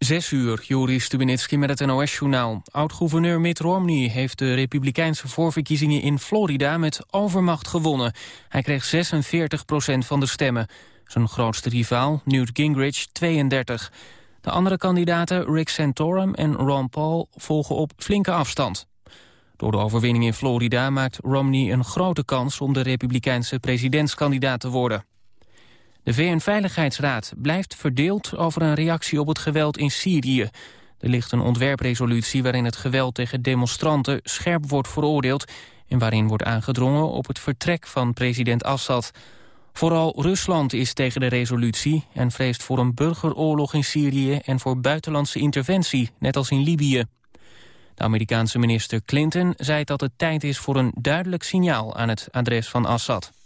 Zes uur, Joris Stubenitski met het NOS-journaal. Oud-gouverneur Mitt Romney heeft de republikeinse voorverkiezingen in Florida met overmacht gewonnen. Hij kreeg 46 procent van de stemmen. Zijn grootste rivaal, Newt Gingrich, 32. De andere kandidaten, Rick Santorum en Ron Paul, volgen op flinke afstand. Door de overwinning in Florida maakt Romney een grote kans om de republikeinse presidentskandidaat te worden. De VN-veiligheidsraad blijft verdeeld over een reactie op het geweld in Syrië. Er ligt een ontwerpresolutie waarin het geweld tegen demonstranten scherp wordt veroordeeld... en waarin wordt aangedrongen op het vertrek van president Assad. Vooral Rusland is tegen de resolutie en vreest voor een burgeroorlog in Syrië... en voor buitenlandse interventie, net als in Libië. De Amerikaanse minister Clinton zei dat het tijd is voor een duidelijk signaal aan het adres van Assad.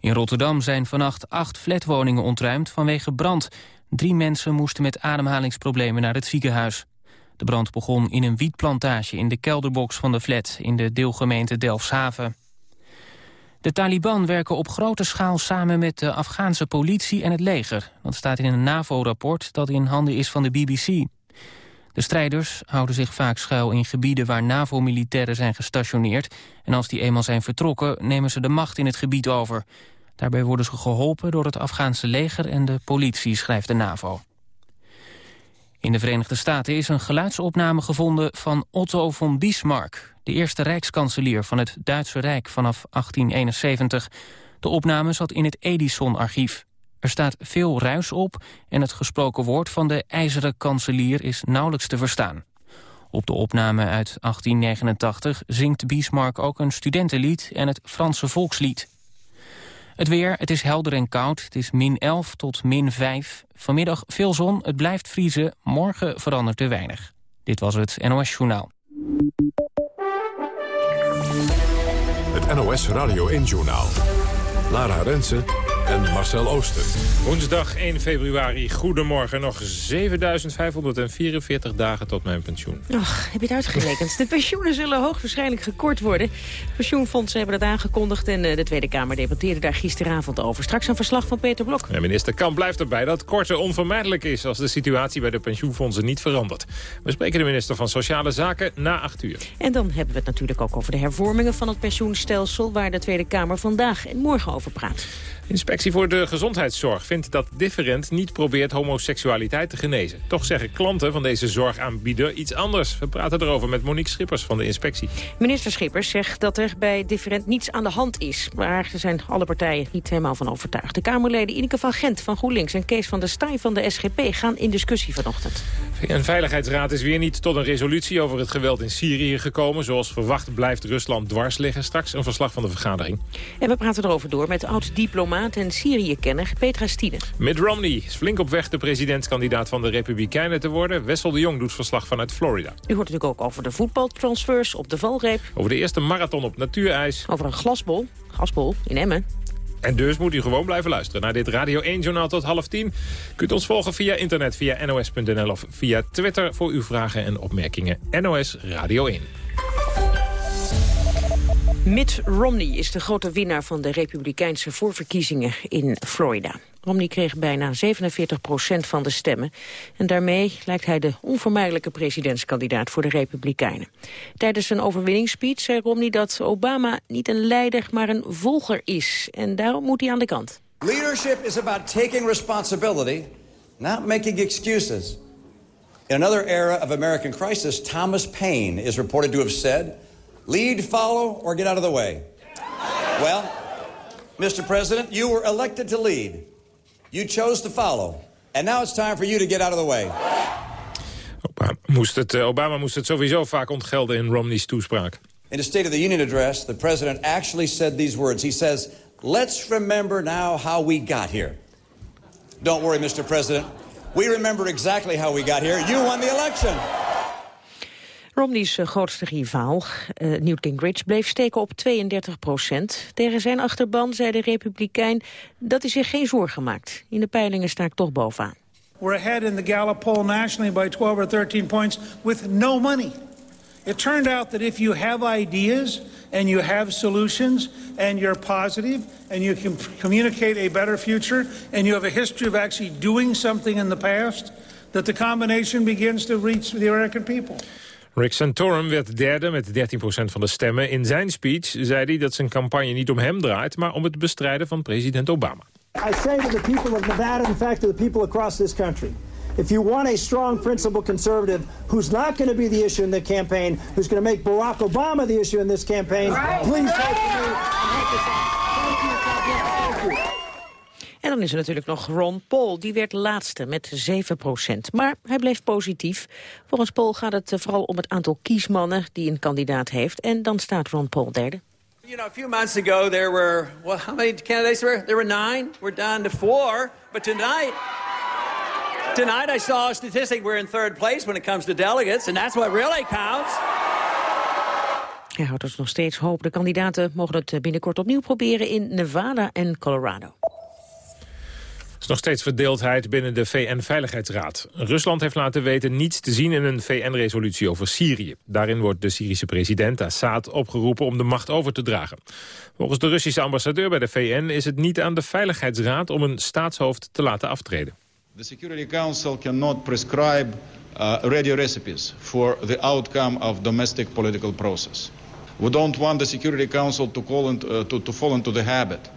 In Rotterdam zijn vannacht acht flatwoningen ontruimd vanwege brand. Drie mensen moesten met ademhalingsproblemen naar het ziekenhuis. De brand begon in een wietplantage in de kelderbox van de flat... in de deelgemeente Delfshaven. De Taliban werken op grote schaal samen met de Afghaanse politie en het leger. Dat staat in een NAVO-rapport dat in handen is van de BBC. De strijders houden zich vaak schuil in gebieden waar NAVO-militairen zijn gestationeerd... en als die eenmaal zijn vertrokken nemen ze de macht in het gebied over. Daarbij worden ze geholpen door het Afghaanse leger en de politie, schrijft de NAVO. In de Verenigde Staten is een geluidsopname gevonden van Otto von Bismarck... de eerste rijkskanselier van het Duitse Rijk vanaf 1871. De opname zat in het Edison-archief. Er staat veel ruis op en het gesproken woord van de ijzeren kanselier is nauwelijks te verstaan. Op de opname uit 1889 zingt Bismarck ook een studentenlied en het Franse volkslied. Het weer, het is helder en koud. Het is min 11 tot min 5. Vanmiddag veel zon, het blijft vriezen. Morgen verandert er weinig. Dit was het NOS Journaal. Het NOS Radio 1 Journaal. Lara Rensen en Marcel Ooster. Woensdag 1 februari, goedemorgen. Nog 7544 dagen tot mijn pensioen. Och, heb je het uitgerekend? De pensioenen zullen hoogwaarschijnlijk gekort worden. Pensioenfondsen hebben dat aangekondigd en eh, de Tweede Kamer debatteerde daar gisteravond over. Straks een verslag van Peter Blok. Ja, minister Kamp blijft erbij dat korten onvermijdelijk is... als de situatie bij de pensioenfondsen niet verandert. We spreken de minister van Sociale Zaken na 8 uur. En dan hebben we het natuurlijk ook over de hervormingen van het pensioenstelsel... waar de Tweede Kamer vandaag en morgen over praat. Inspectie voor de Gezondheidszorg vindt dat Different niet probeert homoseksualiteit te genezen. Toch zeggen klanten van deze zorgaanbieder iets anders. We praten erover met Monique Schippers van de inspectie. Minister Schippers zegt dat er bij Different niets aan de hand is. Maar er zijn alle partijen niet helemaal van overtuigd. De Kamerleden Ineke van Gent van GroenLinks en Kees van der Staaij van de SGP gaan in discussie vanochtend. Een Veiligheidsraad is weer niet tot een resolutie over het geweld in Syrië gekomen. Zoals verwacht blijft Rusland dwars liggen. Straks een verslag van de vergadering. En we praten erover door met oud-diplomaat en Syrië-kenner Petra Stine. Mitt Romney is flink op weg de presidentskandidaat van de Republikeinen te worden. Wessel de Jong doet verslag vanuit Florida. U hoort natuurlijk ook over de voetbaltransfers op de valreep. Over de eerste marathon op natuurijs. Over een glasbol, gasbol in Emmen. En dus moet u gewoon blijven luisteren naar dit Radio 1-journaal tot half tien. Kunt ons volgen via internet, via nos.nl of via Twitter... voor uw vragen en opmerkingen. NOS Radio 1. Mitt Romney is de grote winnaar van de republikeinse voorverkiezingen in Florida. Romney kreeg bijna 47 procent van de stemmen. En daarmee lijkt hij de onvermijdelijke presidentskandidaat voor de Republikeinen. Tijdens een overwinningsspeech zei Romney dat Obama niet een leider, maar een volger is. En daarom moet hij aan de kant. Leadership is about taking responsibility, not making excuses. In another era of American crisis, Thomas Paine is reported to have said... Lead, follow, or get out of the way. Well, Mr. President, you were elected to lead. You chose to follow. And now it's time for you to get out of the way. Obama moest het, uh, Obama moest het sowieso vaak ontgelden in Romney's toespraak. In the State of the Union address, the president actually said these words. He says, let's remember now how we got here. Don't worry, Mr. President. We remember exactly how we got here. You won the election. Romney's eh, grootste rivaal, uh, Newt Gingrich, bleef steken op 32 procent. Tegen zijn achterban zei de republikein dat hij zich geen zorgen maakt. In de peilingen sta ik toch bovenaan. We're ahead in the Gallup poll nationally by 12 or 13 points with no money. It turned out that if you have ideas and you have solutions and you're positive and you can communicate a better future and you have a history of actually doing something in the past that the combination begins to reach the American people. Rick Santorum werd derde met 13% van de stemmen. In zijn speech zei hij dat zijn campagne niet om hem draait... maar om het bestrijden van president Obama. I say to the people of Nevada, in fact to the people across this country... If you want a strong principled conservative who's not going to be the issue in the campaign, who's going to make Barack Obama the issue in this campaign, please vote for me. En dan is er natuurlijk nog Ron Paul. Die werd laatste met 7 procent. Maar hij bleef positief. Volgens Paul gaat het eh, vooral om het aantal kiesmannen die een kandidaat heeft. En dan staat Ron Paul derde. You know, a few months ago there were, well, how many candidates were there? were nine. We're down to four. But tonight, tonight I saw a statistic. We're in third place when it comes to delegates. And that's what really counts. Hij houdt dus nog steeds hoop. De kandidaten mogen het eh, binnenkort opnieuw proberen in Nevada en Colorado nog steeds verdeeldheid binnen de VN-veiligheidsraad. Rusland heeft laten weten niets te zien in een VN-resolutie over Syrië. Daarin wordt de Syrische president Assad opgeroepen om de macht over te dragen. Volgens de Russische ambassadeur bij de VN is het niet aan de Veiligheidsraad om een staatshoofd te laten aftreden. The Security Council cannot prescribe uh, ready recipes for the outcome of domestic political process. We don't want the Security Council to, call into, uh, to, to fall into the habit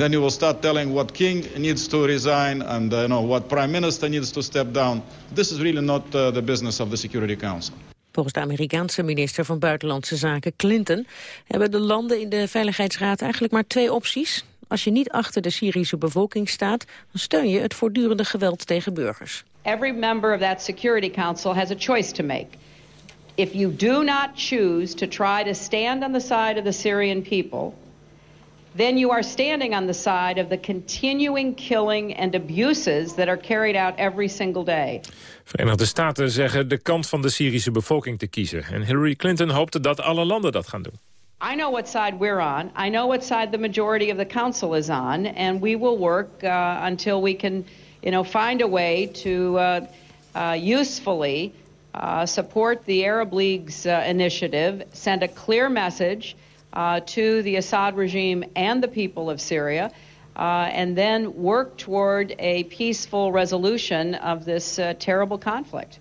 then you will start telling what king needs to resign and uh, you know, what prime minister needs to step down. This is really not uh, the business of the Security Council. Volgens de Amerikaanse minister van Buitenlandse Zaken Clinton... hebben de landen in de Veiligheidsraad eigenlijk maar twee opties. Als je niet achter de Syrische bevolking staat... dan steun je het voortdurende geweld tegen burgers. Every member of that Security Council has a choice to make. If you do not choose to try to stand on the side of the Syrian people then you are standing on the side of the continuing killing and abuses that are carried out every single day. Verenigde Staten zeggen de kant van de Syrische bevolking te kiezen. En Hillary Clinton hoopte dat alle landen dat gaan doen. I know what side we're on. I know what side the majority of the council is on, and we will work uh, until we can, you know, find a way to uh, uh, usefully uh, support the Arab League's uh, initiative, send a clear message uh, to the Assad regime and the people of Syria. Uh, and then work toward a peaceful resolution of this uh, terrible conflict.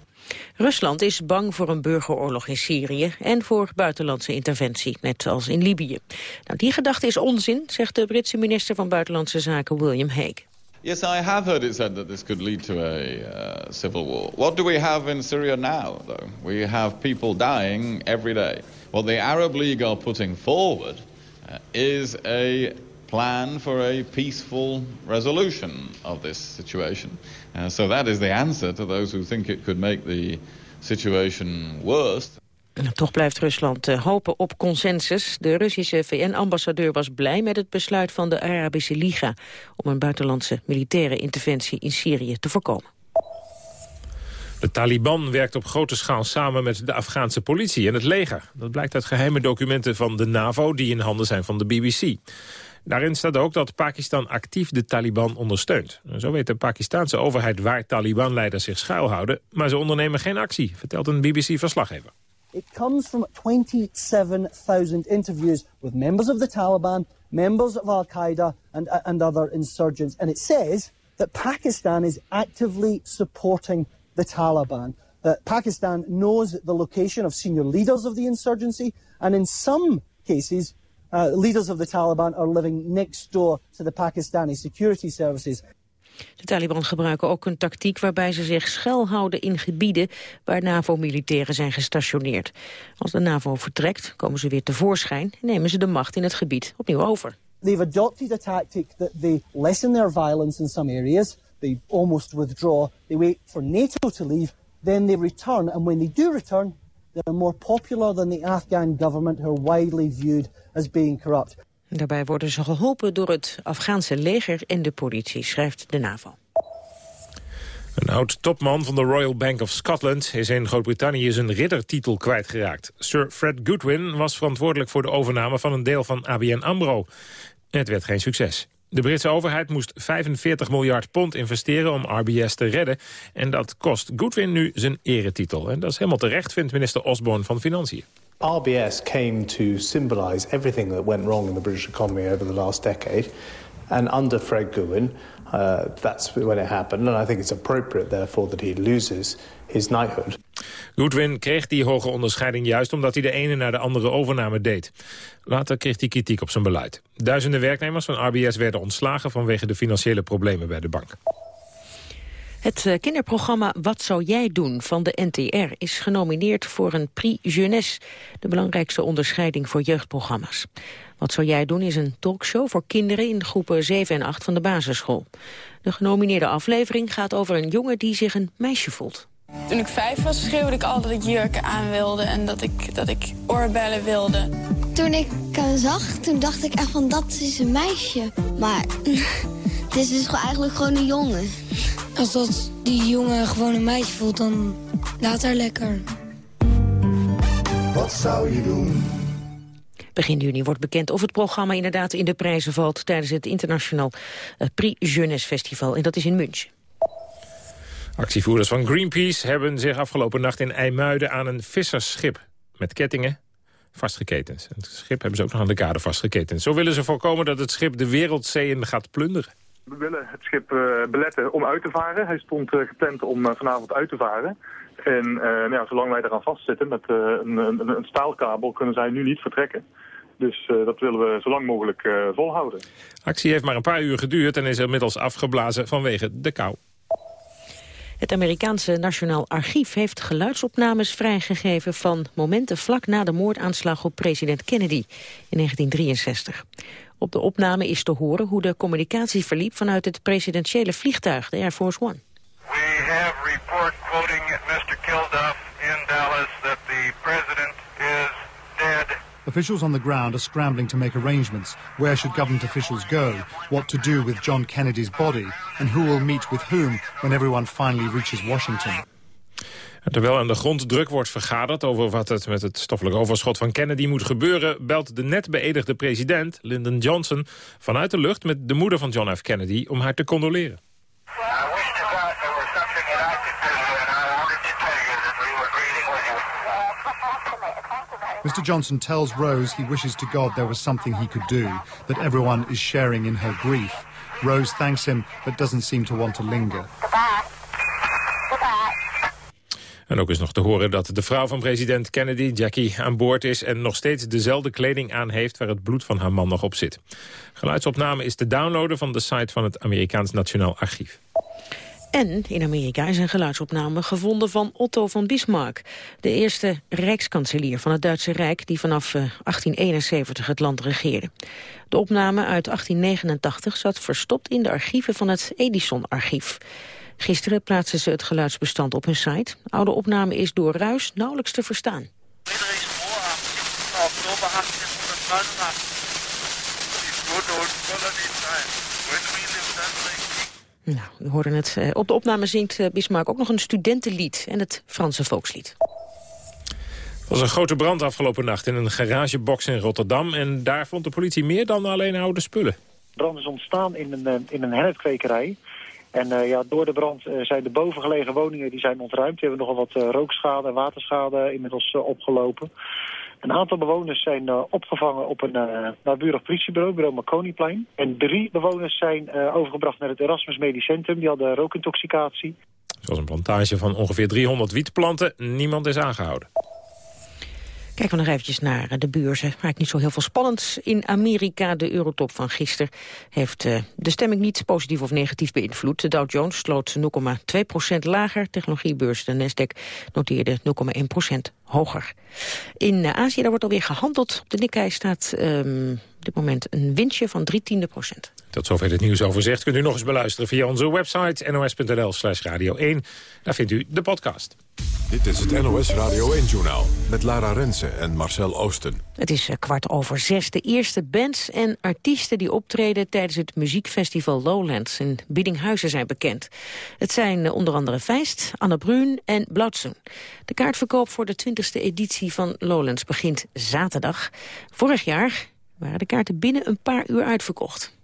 Rusland is bang voor een burgeroorlog in Syrië en voor buitenlandse interventie, net als in Libië. Nou, die gedachte is onzin, zegt de Britse minister van Buitenlandse Zaken William Hague. Yes, I have heard it said that this could lead to a uh, civil war. What do we have in Syria now, though? We have people dying every day. What the Arab League are putting forward uh, is a plan for a peaceful resolution of this situation. Uh, so that is the answer to those who think it could make the situation worse. Toch blijft Rusland uh, hopen op consensus. De Russische VN-ambassadeur was blij met het besluit van de Arabische Liga... om een buitenlandse militaire interventie in Syrië te voorkomen. De Taliban werkt op grote schaal samen met de Afghaanse politie en het leger. Dat blijkt uit geheime documenten van de NAVO die in handen zijn van de BBC. Daarin staat ook dat Pakistan actief de Taliban ondersteunt. Zo weet de Pakistanse overheid waar Taliban-leiders zich schuilhouden... maar ze ondernemen geen actie, vertelt een BBC-verslaggever. It comes from 27,000 interviews with members of the Taliban, members of Al-Qaeda and, and other insurgents. And it says that Pakistan is actively supporting the Taliban. That Pakistan knows the location of senior leaders of the insurgency, and in some cases, uh, leaders of the Taliban are living next door to the Pakistani security services. De Taliban gebruiken ook een tactiek waarbij ze zich schuilhouden in gebieden waar NAVO-militairen zijn gestationeerd. Als de NAVO vertrekt, komen ze weer tevoorschijn en nemen ze de macht in het gebied opnieuw over. They've adopted a tactic that they lessen their violence in some areas, they almost withdraw, they wait for NATO to leave, then they return, and when they do return, they're more popular than the Afghan government, who are widely viewed as being corrupt. Daarbij worden ze geholpen door het Afghaanse leger en de politie, schrijft de NAVO. Een oud-topman van de Royal Bank of Scotland is in Groot-Brittannië zijn riddertitel kwijtgeraakt. Sir Fred Goodwin was verantwoordelijk voor de overname van een deel van ABN AMRO. Het werd geen succes. De Britse overheid moest 45 miljard pond investeren om RBS te redden. En dat kost Goodwin nu zijn eretitel. En dat is helemaal terecht, vindt minister Osborne van Financiën. RBS came to symbolize everything that went wrong in the British economy over the last decade. And under Fred Goodwin, uh, that's when it happened. And I think it's appropriate, therefore, that he loses his knighthood. Goodwin kreeg die hoge onderscheiding juist omdat hij de ene naar de andere overname deed. Later kreeg hij kritiek op zijn beleid. Duizenden werknemers van RBS werden ontslagen vanwege de financiële problemen bij de bank. Het eh, kinderprogramma Wat zou jij doen van de NTR is genomineerd voor een Prix Jeunesse, de belangrijkste onderscheiding voor jeugdprogramma's. Wat zou jij doen is een talkshow voor kinderen in groepen 7 en 8 van de basisschool. De genomineerde aflevering gaat over een jongen die zich een meisje voelt. Toen ik vijf was schreeuwde ik al dat ik jurken aan wilde en dat ik, dat ik oorbellen wilde. Toen ik hem zag, toen dacht ik echt van dat is een meisje. Maar het is dus eigenlijk gewoon een jongen. Als dat die jongen gewoon een meisje voelt, dan laat haar lekker. Wat zou je doen? Begin juni wordt bekend of het programma inderdaad in de prijzen valt... tijdens het internationaal eh, Prix Jeunesse Festival. En dat is in München. Actievoerders van Greenpeace hebben zich afgelopen nacht in IJmuiden aan een vissersschip met kettingen vastgeketend. Het schip hebben ze ook nog aan de kade vastgeketend. Zo willen ze voorkomen dat het schip de wereldzeeën gaat plunderen. We willen het schip uh, beletten om uit te varen. Hij stond uh, gepland om uh, vanavond uit te varen. En nou ja, zolang wij eraan vastzitten met een, een, een, staalkabel kunnen zij nu niet vertrekken. Dus dat willen we zo lang mogelijk volhouden. Actie heeft maar een paar uur geduurd en is inmiddels afgeblazen vanwege de kou. Het Amerikaanse Nationaal Archief heeft geluidsopnames vrijgegeven van momenten vlak na de moordaanslag op president Kennedy in 1963. Op de opname is te horen hoe de communicatie verliep vanuit het presidentiële vliegtuig, de Air Force One. We have report quoting Mr. Kilduff in Dallas that the president. Officials on the ground are scrambling to make arrangements. Where should government officials go? What to do with John Kennedy's body? And who will meet with whom when everyone finally reaches Washington? Terwijl aan de grond druk wordt vergaderd over wat het met het stoffelijk overschot van Kennedy moet gebeuren, belt de net beëdigde president, Lyndon Johnson, vanuit de lucht met de moeder van John F. Kennedy om haar te condoleren. Mr. Johnson tells Rose he wishes to God there was something he could do, that everyone is sharing in her grief. Rose thanks him, but doesn't seem to want to linger. En ook is nog te horen dat de vrouw van president Kennedy, Jackie, aan boord is... en nog steeds dezelfde kleding aan heeft waar het bloed van haar man nog op zit. Geluidsopname is te downloaden van de site van het Amerikaans Nationaal Archief. En in Amerika is een geluidsopname gevonden van Otto van Bismarck. De eerste rijkskanselier van het Duitse Rijk die vanaf 1871 het land regeerde. De opname uit 1889 zat verstopt in de archieven van het Edison-archief. Gisteren plaatsten ze het geluidsbestand op hun site. Oude opname is door ruis nauwelijks te verstaan. Nou, we horen het. Eh, op de opname zingt eh, Bismarck ook nog een studentenlied en het Franse volkslied. Er was een grote brand afgelopen nacht in een garagebox in Rotterdam... en daar vond de politie meer dan alleen oude spullen. De brand is ontstaan in een, eh, in een herfkwekerij. En uh, ja, door de brand uh, zijn de bovengelegen woningen die zijn ontruimd. Die hebben nogal wat uh, rookschade en waterschade inmiddels opgelopen. Een aantal bewoners zijn opgevangen op een naburig politiebureau, bureau Marconiplein. En drie bewoners zijn overgebracht naar het Erasmus Medisch Centrum. Die hadden rookintoxicatie. Zoals een plantage van ongeveer 300 wietplanten. Niemand is aangehouden. Kijken we nog eventjes naar de beurzen. Maakt niet zo heel veel spannends. In Amerika, de eurotop van gisteren, heeft uh, de stemming niet positief of negatief beïnvloed. De Dow Jones sloot 0,2% lager. Technologiebeurs, de Nasdaq, noteerde 0,1% hoger. In uh, Azië, daar wordt alweer gehandeld. Op de Nikkei staat um, op dit moment een winstje van 3 tiende procent. Tot zover het nieuws overzicht kunt u nog eens beluisteren via onze website nos.nl slash radio 1. Daar vindt u de podcast. Dit is het NOS Radio 1-journaal met Lara Rensen en Marcel Oosten. Het is eh, kwart over zes. De eerste bands en artiesten die optreden tijdens het muziekfestival Lowlands in Biddinghuizen zijn bekend. Het zijn eh, onder andere Feist, Anne Bruun en Blauwtsen. De kaartverkoop voor de 20e editie van Lowlands begint zaterdag. Vorig jaar waren de kaarten binnen een paar uur uitverkocht.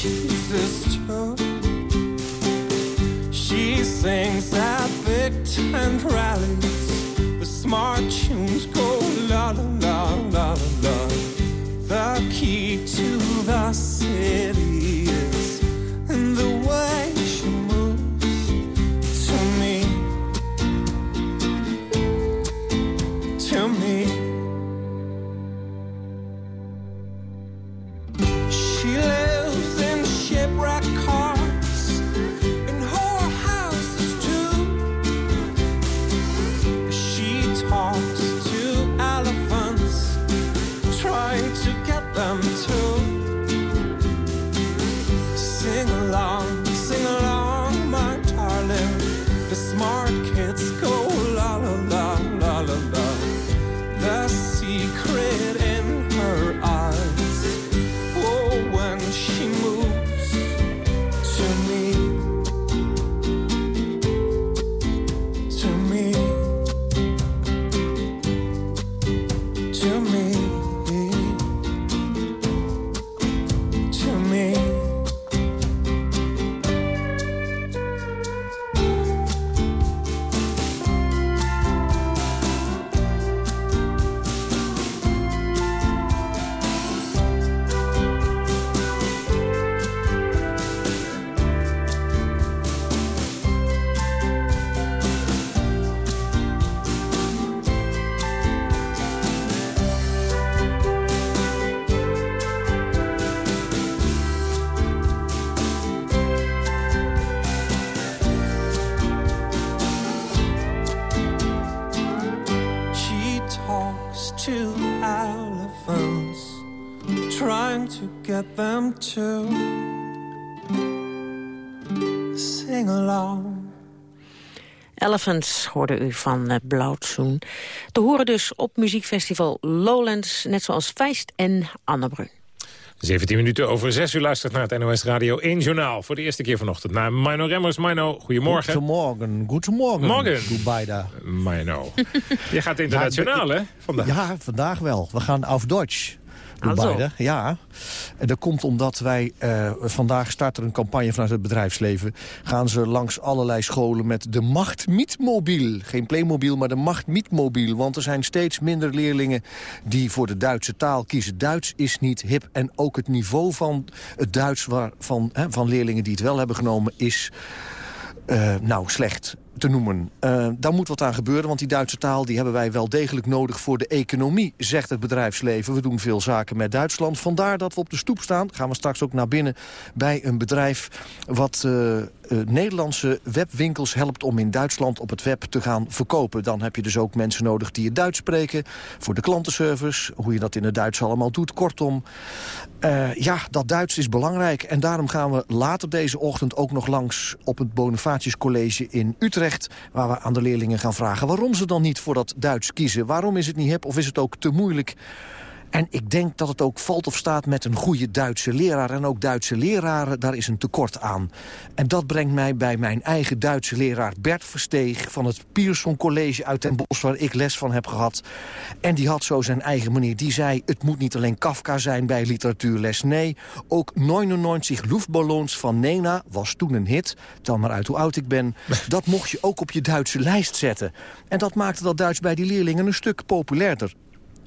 too. She sings at big tent rallies. The smart tunes go la la la la la. The key to the city get them to sing along. Elephants hoorde u van uh, Blauwtsoen. Te horen dus op muziekfestival Lowlands, net zoals Feist en Annebrun. 17 minuten over 6 uur luistert naar het NOS Radio 1 Journaal. Voor de eerste keer vanochtend naar Mino Remmers. Mino, goedemorgen. Goedemorgen, goedemorgen. Morgen. Beide. Mino. Je gaat internationaal, hè, vandaag? Ja, vandaag wel. We gaan auf Deutsch. Du Also. beide. Ja. En dat komt omdat wij eh, vandaag starten een campagne vanuit het bedrijfsleven. Gaan ze langs allerlei scholen met de Macht Mietmobiel. Geen Playmobil, maar de Macht Mietmobiel. Want er zijn steeds minder leerlingen die voor de Duitse taal kiezen. Duits is niet hip. En ook het niveau van het Duits waar, van, hè, van leerlingen die het wel hebben genomen is... eh, nou, slecht te noemen. Eh, daar moet wat aan gebeuren, want die Duitse taal... die hebben wij wel degelijk nodig voor de economie, zegt het bedrijfsleven. We doen veel zaken met Duitsland. Vandaar dat we op de stoep staan, gaan we straks ook naar binnen... bij een bedrijf wat eh, eh, Nederlandse webwinkels helpt... om in Duitsland op het web te gaan verkopen. Dan heb je dus ook mensen nodig die het Duits spreken... voor de klantenservice, hoe je dat in het Duits allemaal doet. Kortom, ja, dat Duits is belangrijk. En daarom gaan we later deze ochtend ook nog langs op het Bonifatius College in Utrecht. Waar we aan de leerlingen gaan vragen waarom ze dan niet voor dat Duits kiezen. Waarom is het niet hip of is het ook te moeilijk? En ik denk dat het ook valt of staat met een goede Duitse leraar. En ook Duitse leraren, daar is een tekort aan. En dat brengt mij bij mijn eigen Duitse leraar Bert Versteeg... van het Pierson College uit Den Bosch, waar ik les van heb gehad. En die had zo zijn eigen manier. Die zei, het moet niet alleen Kafka zijn bij literatuurles. Nee, ook 99 Luftballons van Nena was toen een hit. Tel maar uit hoe oud ik ben. Dat mocht je ook op je Duitse lijst zetten. En dat maakte dat Duits bij die leerlingen een stuk populairder.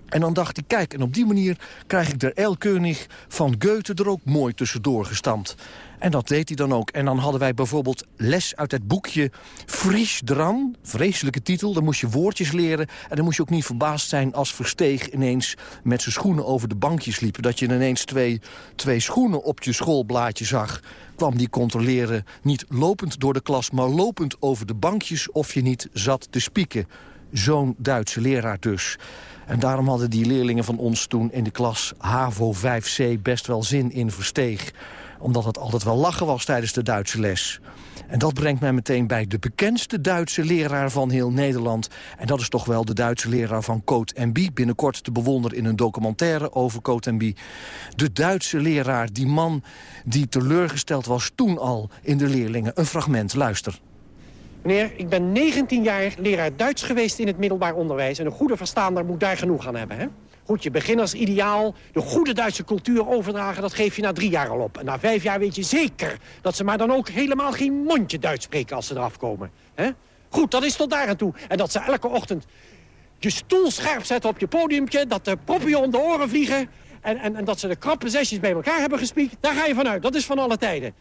En dan dacht ik, kijk, en op die manier krijg ik de Erlkönig van Goethe er ook mooi tussendoor gestampt. En dat deed hij dan ook. En dan hadden wij bijvoorbeeld les uit het boekje Fries Dran. Vreselijke titel, dan moest je woordjes leren. En dan moest je ook niet verbaasd zijn als Versteeg ineens met zijn schoenen over de bankjes liep. Dat je ineens twee, twee schoenen op je schoolblaadje zag. Kwam die controleren niet lopend door de klas, maar lopend over de bankjes of je niet zat te spieken. Zo'n Duitse leraar dus. En daarom hadden die leerlingen van ons toen in de klas HAVO 5C best wel zin in Versteeg. Omdat het altijd wel lachen was tijdens de Duitse les. En dat brengt mij meteen bij de bekendste Duitse leraar van heel Nederland. En dat is toch wel de Duitse leraar van Coat en Bie. Binnenkort te bewonderen in een documentaire over Coat en Bie. De Duitse leraar, die man die teleurgesteld was toen al in de leerlingen. Een fragment, luister. Meneer, ik ben 19 jaar leraar Duits geweest in het middelbaar onderwijs... en een goede verstaander moet daar genoeg aan hebben, hè? Goed, je beginners-ideaal, de goede Duitse cultuur overdragen... dat geef je na drie jaar al op. En na vijf jaar weet je zeker dat ze maar dan ook helemaal geen mondje Duits spreken... als ze eraf komen. hè? Goed, dat is tot daar aan toe. En dat ze elke ochtend je stoel scherp zetten op je podiumpje... dat de proppen je om de oren vliegen... En, en, en dat ze de krappe zesjes bij elkaar hebben gespiekt, daar ga je vanuit. Dat is van alle tijden.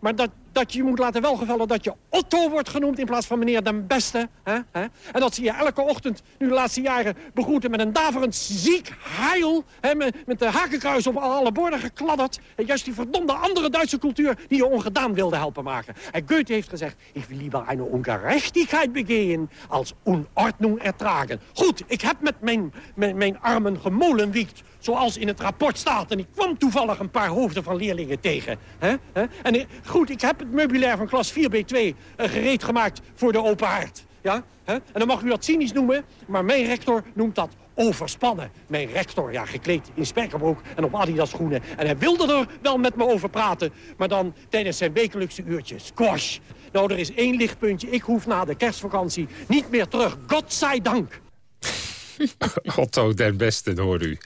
Maar dat, dat je moet laten welgevallen dat je Otto wordt genoemd... in plaats van meneer den Beste. Hè? En dat ze je elke ochtend, nu de laatste jaren... begroeten met een daverend ziek heil... Hè? Met, met de hakenkruis op alle borden gekladderd. En juist die verdomde andere Duitse cultuur... die je ongedaan wilde helpen maken. En Goethe heeft gezegd... ik wil liever een ongerechtigheid begehen... als unordnung ertragen. Goed, ik heb met mijn, mijn, mijn armen gemolenwiekt zoals in het rapport staat. En ik kwam toevallig een paar hoofden van leerlingen tegen. En eh, goed, ik heb het meubilair van klas 4B2 uh, gereed gemaakt voor de open haard. Ja? En dan mag u dat cynisch noemen, maar mijn rector noemt dat overspannen. Mijn rector, ja, gekleed in spijkerbroek en op Adidas schoenen. En hij wilde er wel met me over praten, maar dan tijdens zijn wekelijkse uurtjes. Squash. Nou, er is één lichtpuntje. Ik hoef na de kerstvakantie niet meer terug. Godzijdank. Otto den Beste, hoort u.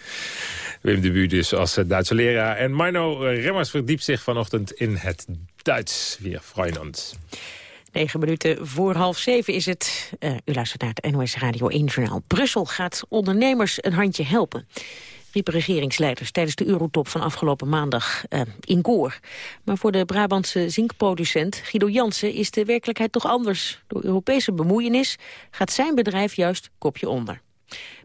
Wim de Buur dus als eh, Duitse leraar. En Marno Remmers verdiept zich vanochtend in het Duits. Weer Freunand. Negen minuten voor half zeven is het. Uh, u luistert naar het NOS Radio 1 Journaal. Brussel gaat ondernemers een handje helpen riepen regeringsleiders tijdens de Eurotop van afgelopen maandag uh, in Goor. Maar voor de Brabantse zinkproducent Guido Jansen is de werkelijkheid toch anders. Door Europese bemoeienis gaat zijn bedrijf juist kopje onder.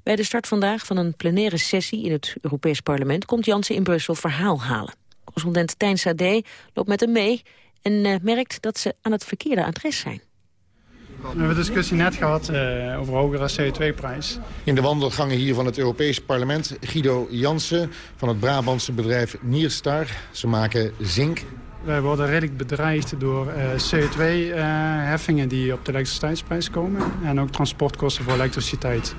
Bij de start vandaag van een plenaire sessie in het Europees Parlement... komt Jansen in Brussel verhaal halen. Correspondent Tijn Sade loopt met hem mee en uh, merkt dat ze aan het verkeerde adres zijn. We hebben een discussie net gehad uh, over hogere CO2-prijs. In de wandelgangen hier van het Europees Parlement... Guido Jansen van het Brabantse bedrijf Nierstar. Ze maken zink. Wij worden redelijk bedreigd door uh, CO2-heffingen die op de elektriciteitsprijs komen. En ook transportkosten voor elektriciteit.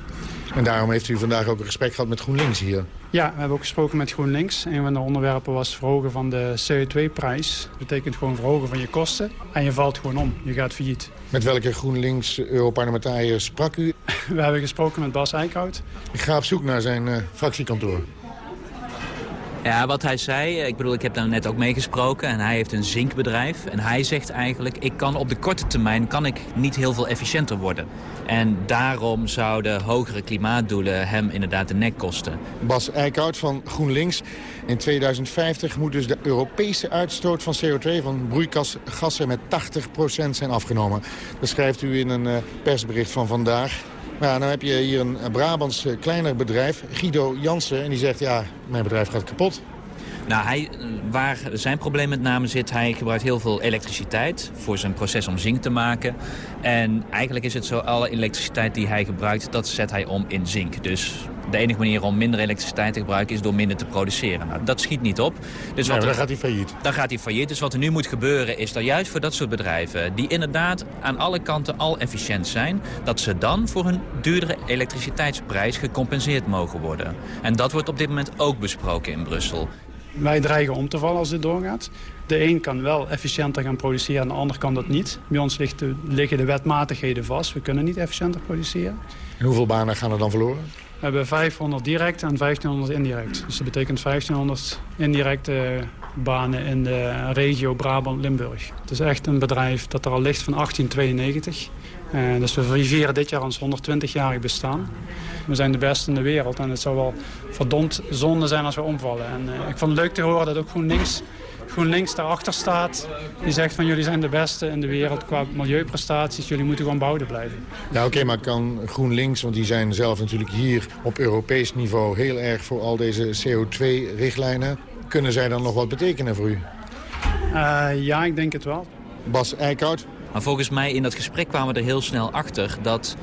En daarom heeft u vandaag ook een gesprek gehad met GroenLinks hier. Ja, we hebben ook gesproken met GroenLinks. Een van de onderwerpen was verhogen van de CO2-prijs. Dat betekent gewoon verhogen van je kosten. En je valt gewoon om, je gaat failliet. Met welke GroenLinks-Europarlementariër sprak u? We hebben gesproken met Bas Eickhout. Ik ga op zoek naar zijn uh, fractiekantoor. Ja, wat hij zei, ik bedoel, ik heb daar net ook meegesproken en hij heeft een zinkbedrijf. En hij zegt eigenlijk, ik kan op de korte termijn kan ik niet heel veel efficiënter worden. En daarom zouden hogere klimaatdoelen hem inderdaad de nek kosten. Bas Eickhout van GroenLinks. In 2050 moet dus de Europese uitstoot van CO2 van broeikasgassen met 80% zijn afgenomen. Dat schrijft u in een uh, persbericht van vandaag. Ja, nou heb je hier een Brabants uh, kleiner bedrijf, Guido Jansen. En die zegt, ja, mijn bedrijf gaat kapot. Nou, hij, waar zijn probleem met name zit, hij gebruikt heel veel elektriciteit voor zijn proces om zink te maken. En eigenlijk is het zo, alle elektriciteit die hij gebruikt, dat zet hij om in zink. Dus de enige manier om minder elektriciteit te gebruiken is door minder te produceren. Nou, dat schiet niet op. Dus nee, dan gaat hij failliet. Dan gaat hij failliet. Dus wat er nu moet gebeuren is dat juist voor dat soort bedrijven... die inderdaad aan alle kanten al efficiënt zijn... dat ze dan voor hun duurdere elektriciteitsprijs gecompenseerd mogen worden. En dat wordt op dit moment ook besproken in Brussel. Wij dreigen om te vallen als dit doorgaat. De een kan wel efficiënter gaan produceren, de ander kan dat niet. Bij ons de, liggen de wetmatigheden vast. We kunnen niet efficiënter produceren. En hoeveel banen gaan er dan verloren? We hebben 500 direct en 1500 indirect. Dus dat betekent 1500 indirecte banen in de regio Brabant-Limburg. Het is echt een bedrijf dat er al ligt van 1892. Uh, dus we vieren dit jaar ons 120-jarig bestaan. We zijn de beste in de wereld en het zou wel verdomd zonde zijn als we omvallen. En uh, ik vond het leuk te horen dat ook GroenLinks, GroenLinks daarachter staat. Die zegt van jullie zijn de beste in de wereld qua milieuprestaties. Jullie moeten gewoon behouden blijven. Ja oké, maar kan GroenLinks, want die zijn zelf natuurlijk hier op Europees niveau heel erg voor al deze CO2-richtlijnen. Kunnen zij dan nog wat betekenen voor u? Uh, ja, ik denk het wel. Bas Eickhout. Maar volgens mij in dat gesprek kwamen we er heel snel achter dat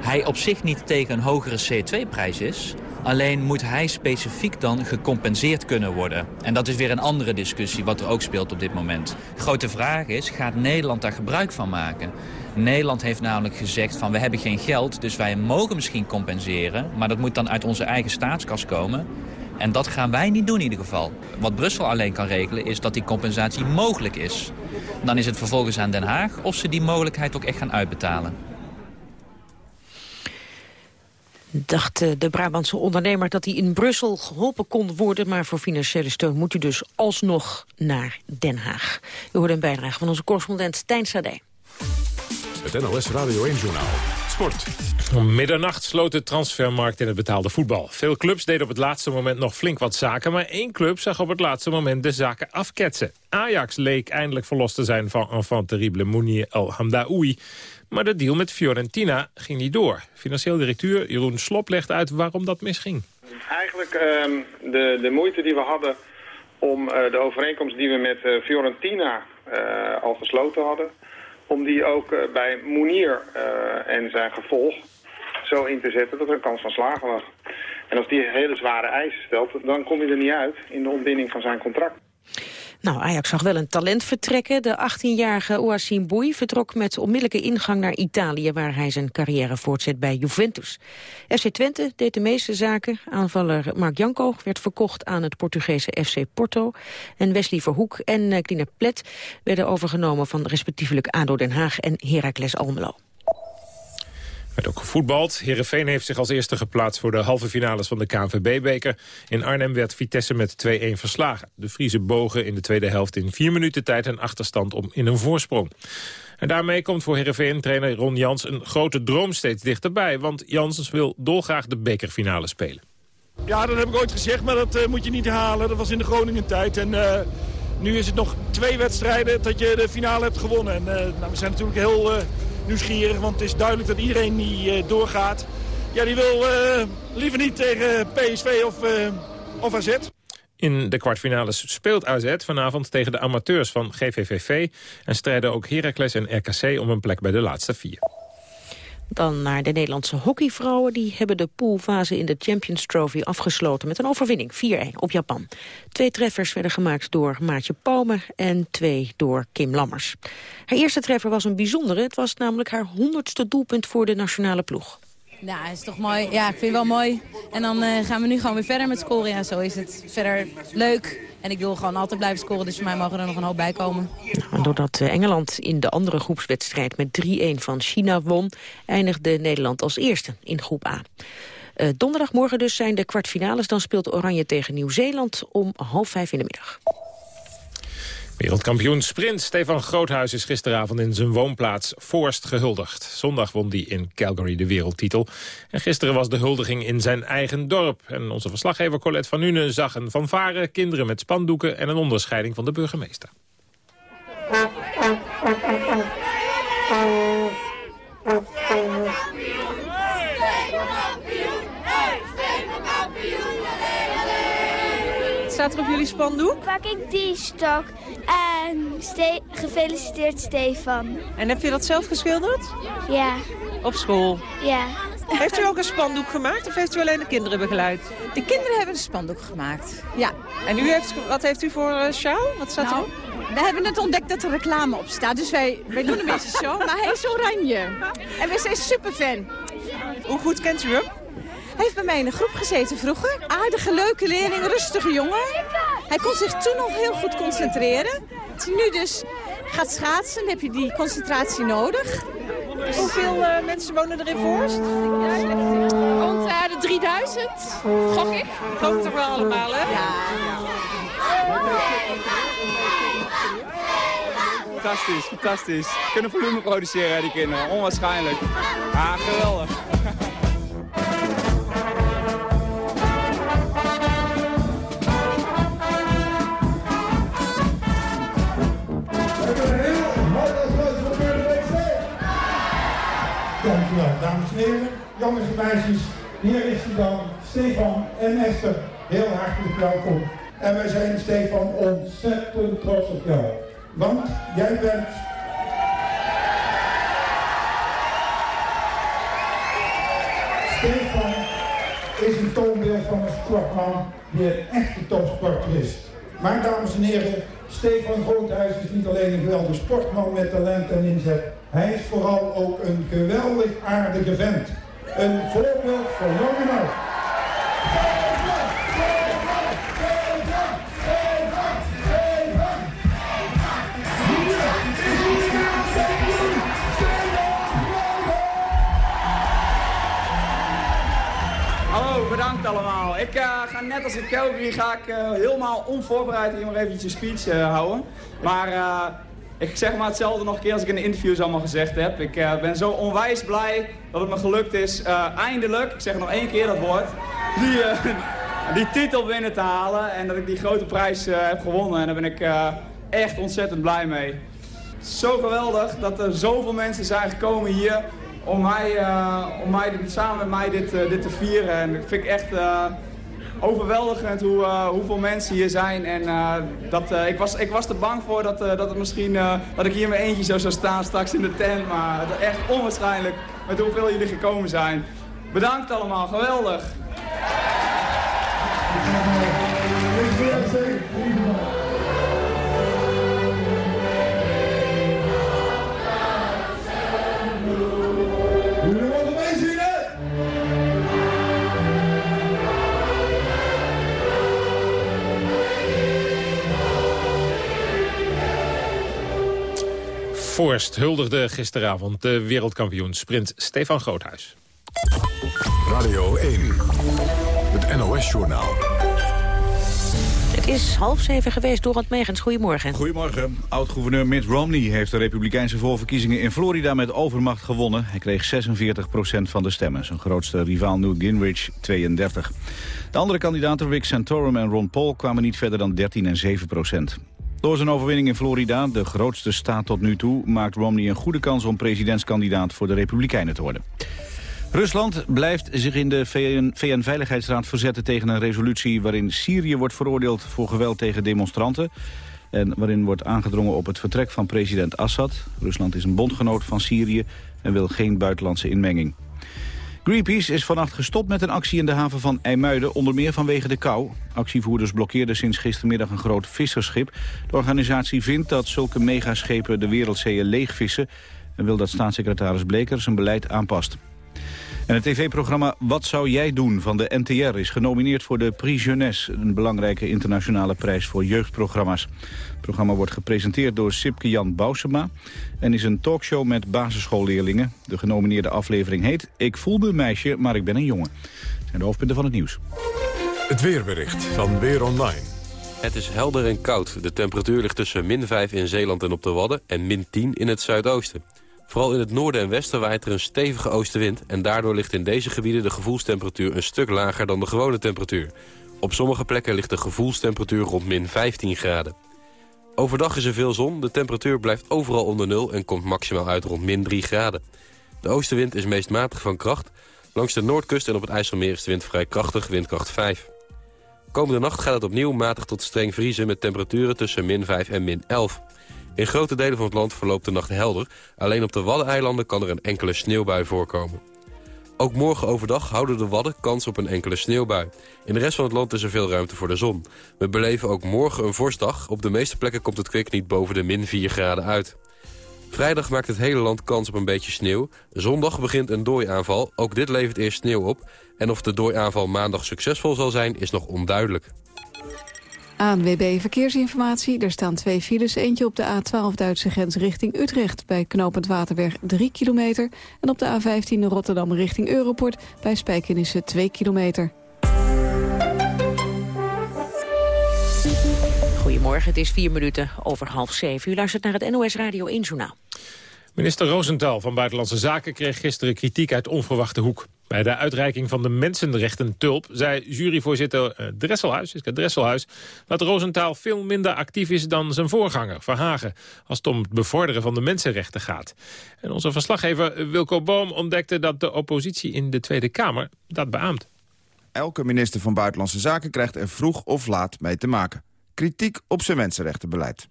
hij op zich niet tegen een hogere CO2-prijs is. Alleen moet hij specifiek dan gecompenseerd kunnen worden. En dat is weer een andere discussie wat er ook speelt op dit moment. Grote vraag is, gaat Nederland daar gebruik van maken? Nederland heeft namelijk gezegd van we hebben geen geld, dus wij mogen misschien compenseren. Maar dat moet dan uit onze eigen staatskas komen. En dat gaan wij niet doen in ieder geval. Wat Brussel alleen kan regelen is dat die compensatie mogelijk is. Dan is het vervolgens aan Den Haag of ze die mogelijkheid ook echt gaan uitbetalen. Dacht eh, de Brabantse ondernemer dat hij in Brussel geholpen kon worden... maar voor financiële steun moet u dus alsnog naar Den Haag. U hoort een bijdrage van onze correspondent Tijn Sade. Het NOS Radio 1-journaal. Om middernacht sloot de transfermarkt in het betaalde voetbal. Veel clubs deden op het laatste moment nog flink wat zaken... maar één club zag op het laatste moment de zaken afketsen. Ajax leek eindelijk verlost te zijn van enfant terrible Mounir El Hamdaoui. Maar de deal met Fiorentina ging niet door. Financieel directeur Jeroen Slop legt uit waarom dat misging. Eigenlijk ehm, de, de moeite die we hadden om eh, de overeenkomst die we met eh, Fiorentina eh, al gesloten hadden... om die ook eh, bij Mounier eh, en zijn gevolg zo in te zetten dat er een kans van slagen was. En als die hele zware eisen stelt, dan kom je er niet uit in de ontbinding van zijn contract. Nou, Ajax zag wel een talent vertrekken. De 18-jarige Ouassim Boui vertrok met onmiddellijke ingang naar Italië... waar hij zijn carrière voortzet bij Juventus. FC Twente deed de meeste zaken. Aanvaller Mark Janko werd verkocht aan het Portugese FC Porto. En Wesley Verhoek en uh, Klina Plet werden overgenomen... van respectievelijk ADO Den Haag en Heracles Almelo. Werd ook gevoetbald. Heerenveen heeft zich als eerste geplaatst voor de halve finales van de KNVB-beker. In Arnhem werd Vitesse met 2-1 verslagen. De Friese bogen in de tweede helft in vier minuten tijd een achterstand om in een voorsprong. En daarmee komt voor Heerenveen-trainer Ron Jans een grote droom steeds dichterbij. Want Jans wil dolgraag de bekerfinale spelen. Ja, dat heb ik ooit gezegd, maar dat uh, moet je niet halen. Dat was in de Groningen-tijd. En uh, nu is het nog twee wedstrijden dat je de finale hebt gewonnen. En uh, nou, we zijn natuurlijk heel nieuwsgierig, want het is duidelijk dat iedereen die doorgaat. Ja, die wil liever niet tegen PSV of, of AZ. In de kwartfinales speelt AZ vanavond tegen de amateurs van GVVV... en strijden ook Heracles en RKC om een plek bij de laatste vier. Dan naar de Nederlandse hockeyvrouwen. Die hebben de poolfase in de Champions Trophy afgesloten met een overwinning 4-1 op Japan. Twee treffers werden gemaakt door Maartje Palmer en twee door Kim Lammers. Haar eerste treffer was een bijzondere. Het was namelijk haar honderdste doelpunt voor de nationale ploeg. Ja, is toch mooi. Ja, ik vind het wel mooi. En dan uh, gaan we nu gewoon weer verder met scoren. Ja, zo is het. Verder leuk. En ik wil gewoon altijd blijven scoren, dus voor mij mogen er nog een hoop bij komen. En doordat eh, Engeland in de andere groepswedstrijd met 3-1 van China won... eindigde Nederland als eerste in groep A. Uh, donderdagmorgen dus zijn de kwartfinales. Dan speelt Oranje tegen Nieuw-Zeeland om half vijf in de middag. Wereldkampioen sprint Stefan Groothuis is gisteravond in zijn woonplaats Forst gehuldigd. Zondag won hij in Calgary de wereldtitel. En gisteren was de huldiging in zijn eigen dorp. En onze verslaggever Colette van Nuenen zag een fanfare, kinderen met spandoeken en een onderscheiding van de burgemeester. Staat er op jullie spandoek? Pak ik die stok en ste gefeliciteerd Stefan. En heb je dat zelf geschilderd? Ja. Op school? Ja. Heeft u ook een spandoek gemaakt of heeft u alleen de kinderen begeleid? De kinderen hebben een spandoek gemaakt, ja. En u heeft, wat heeft u voor uh, sjaal? Wat staat nou, erop? We hebben net ontdekt dat er reclame op staat, dus wij, wij doen een beetje zo. Maar hij is oranje. En wij zijn super fan. Hoe goed kent u hem? Hij heeft bij mij in een groep gezeten vroeger. Aardige, leuke leerling, rustige jongen. Hij kon zich toen nog heel goed concentreren. Als hij nu dus gaat schaatsen, dan heb je die concentratie nodig. Hoeveel uh, mensen wonen er in Voorst? Rond uh, de 3000, gok ik. Komt toch wel allemaal, hè? Ja. Fantastisch, fantastisch. Kunnen volume produceren, die kinderen. Onwaarschijnlijk. Ja, geweldig. Jongens en meisjes. Hier is hij dan, Stefan en Esther. Heel hartelijk welkom. En wij zijn, Stefan, ontzettend trots op jou. Want jij bent... Stefan is een toonbeeld van een sportman die een echte topsporter is. Maar dames en heren, Stefan Groothuis is niet alleen een geweldige sportman met talent en inzet. Hij is vooral ook een geweldig aardige vent. Een voorbeeld voor jong. Hallo, bedankt allemaal. Ik uh, ga net als in Calgary ga ik, uh, helemaal onvoorbereid hier maar eventjes speech uh, houden. Maar ik zeg maar hetzelfde nog een keer als ik in de interviews allemaal gezegd heb. Ik ben zo onwijs blij dat het me gelukt is eindelijk, ik zeg nog één keer dat woord, die, die titel binnen te halen. En dat ik die grote prijs heb gewonnen. En daar ben ik echt ontzettend blij mee. Zo geweldig dat er zoveel mensen zijn gekomen hier om, mij, om mij, samen met mij dit, dit te vieren. En dat vind ik echt overweldigend hoe, hoeveel mensen hier zijn. En dat, ik, was, ik was er bang voor dat, dat, het misschien, dat ik hier met eentje zo zou staan straks in de tent. Maar het is echt onwaarschijnlijk met hoeveel jullie gekomen zijn. Bedankt allemaal, geweldig. Forst huldigde gisteravond de wereldkampioen sprint Stefan Groothuis. Radio 1, het NOS-journaal. Het is half zeven geweest, Dorant Megens. Goedemorgen. Goedemorgen. Oud-gouverneur Mitt Romney heeft de republikeinse voorverkiezingen in Florida met overmacht gewonnen. Hij kreeg 46% van de stemmen. Zijn grootste rivaal Newt Gingrich 32. De andere kandidaten Rick Santorum en Ron Paul kwamen niet verder dan 13 en 7 procent. Door zijn overwinning in Florida, de grootste staat tot nu toe... maakt Romney een goede kans om presidentskandidaat voor de Republikeinen te worden. Rusland blijft zich in de VN-veiligheidsraad verzetten tegen een resolutie... waarin Syrië wordt veroordeeld voor geweld tegen demonstranten... en waarin wordt aangedrongen op het vertrek van president Assad. Rusland is een bondgenoot van Syrië en wil geen buitenlandse inmenging. Greenpeace is vannacht gestopt met een actie in de haven van IJmuiden, onder meer vanwege de kou. Actievoerders blokkeerden sinds gistermiddag een groot visserschip. De organisatie vindt dat zulke megaschepen de wereldzeeën leegvissen... en wil dat staatssecretaris Bleker zijn beleid aanpast. En het tv-programma Wat zou jij doen van de NTR is genomineerd voor de Prix Jeunesse, een belangrijke internationale prijs voor jeugdprogramma's. Het programma wordt gepresenteerd door Sipke Jan Bousema en is een talkshow met basisschoolleerlingen. De genomineerde aflevering heet Ik voel me een meisje, maar ik ben een jongen. Dat zijn de hoofdpunten van het nieuws. Het weerbericht van Weer Online. Het is helder en koud. De temperatuur ligt tussen min 5 in Zeeland en op de Wadden en min 10 in het zuidoosten. Vooral in het noorden en westen waait er een stevige oostenwind... en daardoor ligt in deze gebieden de gevoelstemperatuur een stuk lager dan de gewone temperatuur. Op sommige plekken ligt de gevoelstemperatuur rond min 15 graden. Overdag is er veel zon, de temperatuur blijft overal onder nul... en komt maximaal uit rond min 3 graden. De oostenwind is meest matig van kracht. Langs de noordkust en op het IJsselmeer is de wind vrij krachtig, windkracht 5. Komende nacht gaat het opnieuw matig tot streng vriezen... met temperaturen tussen min 5 en min 11. In grote delen van het land verloopt de nacht helder. Alleen op de Waddeneilanden kan er een enkele sneeuwbui voorkomen. Ook morgen overdag houden de Wadden kans op een enkele sneeuwbui. In de rest van het land is er veel ruimte voor de zon. We beleven ook morgen een vorstdag. Op de meeste plekken komt het kwik niet boven de min 4 graden uit. Vrijdag maakt het hele land kans op een beetje sneeuw. Zondag begint een dooiaanval. Ook dit levert eerst sneeuw op. En of de dooiaanval maandag succesvol zal zijn, is nog onduidelijk. ANWB Verkeersinformatie. Er staan twee files. Eentje op de A12 Duitse grens richting Utrecht... bij knooppunt Waterberg 3 kilometer. En op de A15 Rotterdam richting Europort... bij Spijkenissen 2 kilometer. Goedemorgen, het is vier minuten over half zeven. U luistert naar het NOS Radio 1 Journaal. Minister Rosenthal van Buitenlandse Zaken kreeg gisteren kritiek uit onverwachte hoek. Bij de uitreiking van de Mensenrechten Tulp zei juryvoorzitter eh, Dresselhuis, Dresselhuis dat Rosenthal veel minder actief is dan zijn voorganger, Verhagen, als het om het bevorderen van de mensenrechten gaat. En onze verslaggever Wilco Boom ontdekte dat de oppositie in de Tweede Kamer dat beaamt. Elke minister van Buitenlandse Zaken krijgt er vroeg of laat mee te maken. Kritiek op zijn mensenrechtenbeleid.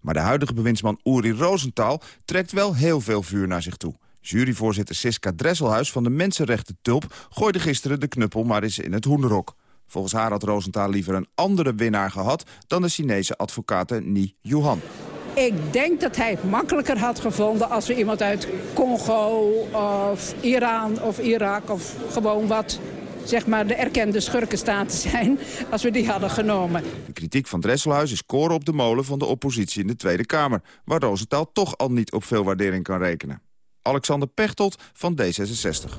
Maar de huidige bewindsman Uri Rosenthal trekt wel heel veel vuur naar zich toe. Juryvoorzitter Siska Dresselhuis van de Mensenrechten Tulp... gooide gisteren de knuppel maar eens in het hoenderok. Volgens haar had Rosenthal liever een andere winnaar gehad... dan de Chinese advocaat Ni Yuhan. Ik denk dat hij het makkelijker had gevonden als we iemand uit Congo of Iran of Irak of gewoon wat zeg maar, de erkende schurkenstaten zijn... als we die hadden genomen. De kritiek van Dresselhuis is koren op de molen van de oppositie in de Tweede Kamer... waar Rosenthal toch al niet op veel waardering kan rekenen. Alexander Pechtold van D66.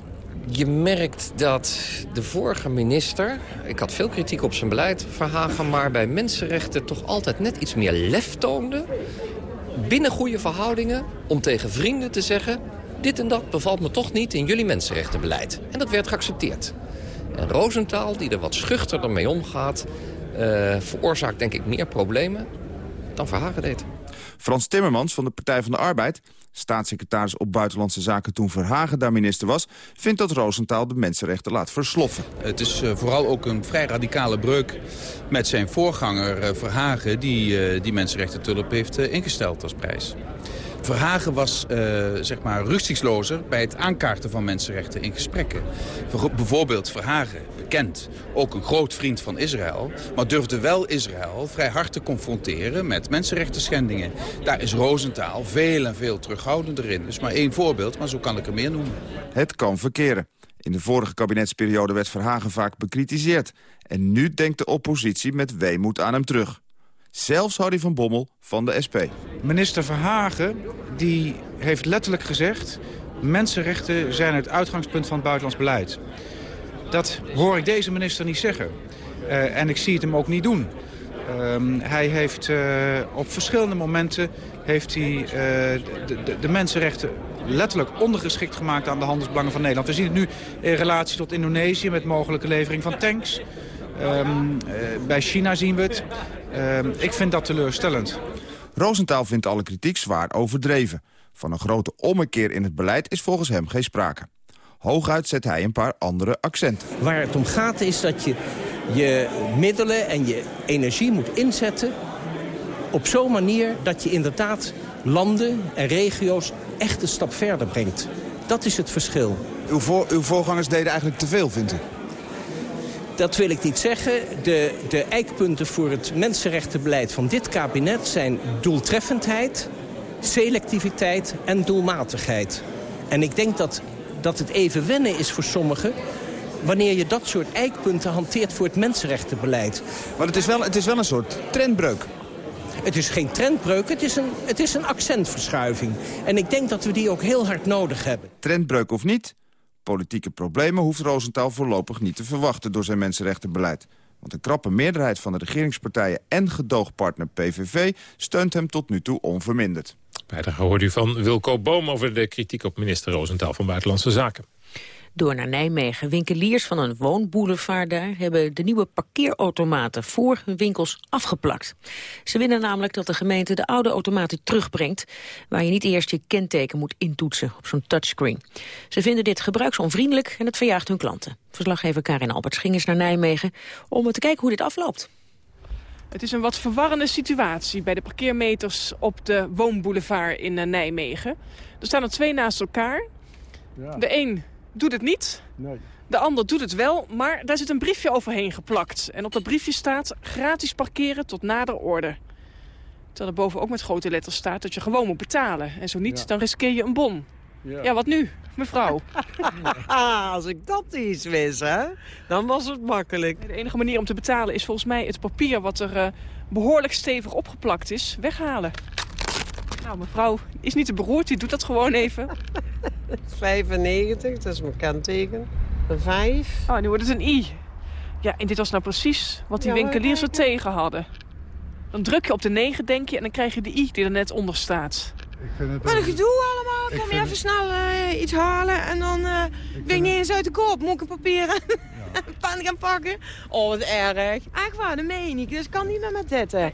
je merkt dat de vorige minister... ik had veel kritiek op zijn beleid, Verhagen... maar bij mensenrechten toch altijd net iets meer lef toonde... binnen goede verhoudingen om tegen vrienden te zeggen... dit en dat bevalt me toch niet in jullie mensenrechtenbeleid. En dat werd geaccepteerd. En Rosenthal, die er wat schuchterder mee omgaat... Uh, veroorzaakt denk ik meer problemen dan Verhagen deed. Frans Timmermans van de Partij van de Arbeid staatssecretaris op Buitenlandse Zaken toen Verhagen daar minister was... vindt dat Rosenthal de mensenrechten laat versloffen. Het is uh, vooral ook een vrij radicale breuk met zijn voorganger uh, Verhagen... die uh, die mensenrechten heeft ingesteld als prijs. Verhagen was uh, zeg maar rücksichtslozer bij het aankaarten van mensenrechten in gesprekken. Bijvoorbeeld Verhagen, bekend, ook een groot vriend van Israël... maar durfde wel Israël vrij hard te confronteren met mensenrechten schendingen. Daar is Rosenthal veel en veel terughoudender in. Dus maar één voorbeeld, maar zo kan ik er meer noemen. Het kan verkeren. In de vorige kabinetsperiode werd Verhagen vaak bekritiseerd. En nu denkt de oppositie met weemoed aan hem terug. Zelfs Harry van Bommel van de SP. Minister Verhagen die heeft letterlijk gezegd... mensenrechten zijn het uitgangspunt van het buitenlands beleid. Dat hoor ik deze minister niet zeggen. Uh, en ik zie het hem ook niet doen. Uh, hij heeft uh, op verschillende momenten heeft hij, uh, de, de, de, mensenrechten letterlijk ondergeschikt gemaakt aan de handelsbelangen van Nederland. We zien het nu in relatie tot Indonesië met mogelijke levering van tanks. Um, bij China zien we het. Ehm, ik vind dat teleurstellend. Rosenthal vindt alle kritiek zwaar overdreven. Van een grote ommekeer in het beleid is volgens hem geen sprake. Hooguit zet hij een paar andere accenten. Waar het om gaat is dat je je middelen en je energie moet inzetten... op zo'n manier dat je inderdaad landen en regio's echt een stap verder brengt. Dat is het verschil. Uw, voor, uw voorgangers deden eigenlijk te veel, vindt u? Dat wil ik niet zeggen. De, de eikpunten voor het mensenrechtenbeleid van dit kabinet zijn doeltreffendheid, selectiviteit en doelmatigheid. En ik denk dat, dat het even wennen is voor sommigen wanneer je dat soort eikpunten hanteert voor het mensenrechtenbeleid. Maar het is wel, het is wel een soort trendbreuk. Het is geen trendbreuk, het is, een, het is een accentverschuiving. En ik denk dat we die ook heel hard nodig hebben. Trendbreuk of niet, Politieke problemen hoeft Rosenthal voorlopig niet te verwachten door zijn mensenrechtenbeleid. Want een krappe meerderheid van de regeringspartijen en gedoogpartner PVV steunt hem tot nu toe onverminderd. Bijdrage hoort u van Wilco Boom over de kritiek op minister Rosenthal van Buitenlandse Zaken. Door naar Nijmegen. Winkeliers van een woonboulevard daar hebben de nieuwe parkeerautomaten voor hun winkels afgeplakt. Ze willen namelijk dat de gemeente de oude automaten terugbrengt, waar je niet eerst je kenteken moet intoetsen op zo'n touchscreen. Ze vinden dit gebruiksonvriendelijk en het verjaagt hun klanten. Verslaggever Karin Alberts ging eens naar Nijmegen om te kijken hoe dit afloopt. Het is een wat verwarrende situatie bij de parkeermeters op de woonboulevard in eh, Nijmegen. Er staan er twee naast elkaar. Ja. De een doet het niet. Nee. De ander doet het wel, maar daar zit een briefje overheen geplakt. En op dat briefje staat gratis parkeren tot nader orde. Terwijl er boven ook met grote letters staat dat je gewoon moet betalen. En zo niet, dan riskeer je een bon. Ja. ja, wat nu, mevrouw? Als ik dat eens wist, hè, dan was het makkelijk. De enige manier om te betalen is volgens mij het papier... wat er uh, behoorlijk stevig opgeplakt is, weghalen. Nou, mevrouw is niet te beroerd, die doet dat gewoon even. 95, dat is mijn kenteken. Een 5. Oh, nu wordt het een I. Ja, en dit was nou precies wat die ja, winkeliers er tegen hadden. Dan druk je op de 9, denk je, en dan krijg je de I die er net onder staat. Ik vind het Wat een gedoe allemaal. Ik kom je even snel uh, iets halen en dan uh, ben ik niet eens uit de koop. Ik een papieren ja. pan gaan pakken? Oh, wat erg. Echt waar, dat meen ik. Dus ik kan niet meer met dit. Nee,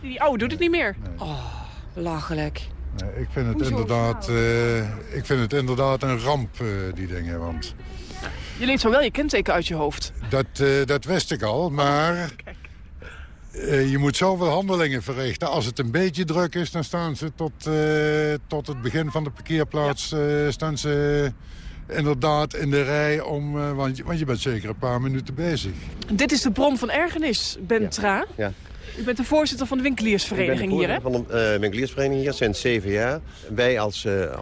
die oude doet het niet meer. Nee. Oh. Belachelijk. Nee, ik, vind het inderdaad, uh, ik vind het inderdaad een ramp, uh, die dingen. Want... Je leent zo wel je kenteken uit je hoofd. Dat, uh, dat wist ik al, maar je moet zoveel handelingen verrichten. Als het een beetje druk is, dan staan ze tot, tot het begin van de parkeerplaats... Ja. staan ze inderdaad in de rij, om, want, je, want je bent zeker een paar minuten bezig. Dit is de bron van ergernis, Ben Tra. ja. U bent de voorzitter van de winkeliersvereniging hier, hè? van de uh, winkeliersvereniging hier sinds zeven jaar. Wij als uh,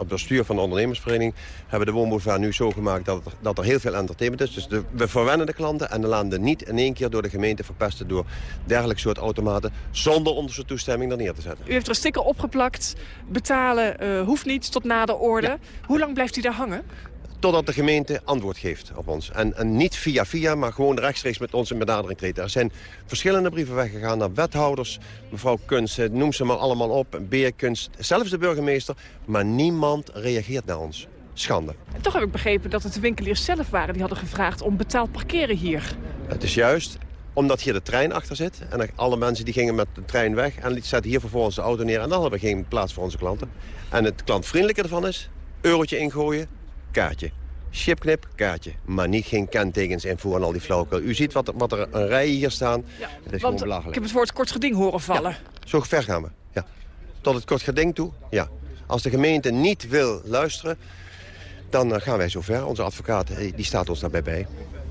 het bestuur van de ondernemersvereniging hebben de woonboulevard nu zo gemaakt dat, er, dat er heel veel entertainment is. Dus de, we verwennen de klanten en de landen niet in één keer door de gemeente verpesten door dergelijke soort automaten zonder onze toestemming er neer te zetten. U heeft er een sticker opgeplakt. Betalen uh, hoeft niet tot na de orde. Hoe lang blijft hij daar hangen? Totdat de gemeente antwoord geeft op ons. En, en niet via via, maar gewoon rechtstreeks met ons in benadering treden. Er zijn verschillende brieven weggegaan naar wethouders, mevrouw Kunst, noem ze maar allemaal op, Beerkunst, zelfs de burgemeester. Maar niemand reageert naar ons. Schande. En toch heb ik begrepen dat het de winkeliers zelf waren die hadden gevraagd om betaald parkeren hier. Het is juist omdat hier de trein achter zit. En alle mensen die gingen met de trein weg en zetten hier vervolgens de auto neer. En dan hebben we geen plaats voor onze klanten. En het klantvriendelijke ervan is, eurotje ingooien, kaartje. Chipknip, kaartje. Maar niet geen kentekens invoeren en al die flauwekul. U ziet wat, wat er een rij hier staan. Ja, het is want belachelijk. ik heb het woord kort geding horen vallen. zo ver gaan we, ja. Tot het kort geding toe, ja. Als de gemeente niet wil luisteren, dan eh, gaan wij zover. Onze advocaat eh, die staat ons daarbij bij.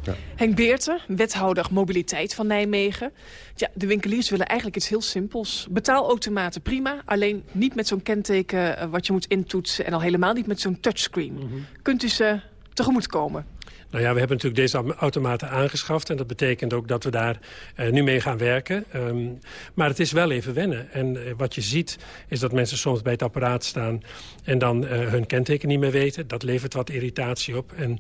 Ja. Henk Beerten, wethouder mobiliteit van Nijmegen. Ja, de winkeliers willen eigenlijk iets heel simpels. Betaalautomaten prima, alleen niet met zo'n kenteken eh, wat je moet intoetsen... en al helemaal niet met zo'n touchscreen. Mhm. Kunt u ze tegemoetkomen? Nou ja, we hebben natuurlijk deze automaten aangeschaft. En dat betekent ook dat we daar uh, nu mee gaan werken. Um, maar het is wel even wennen. En uh, wat je ziet is dat mensen soms bij het apparaat staan... en dan uh, hun kenteken niet meer weten. Dat levert wat irritatie op. En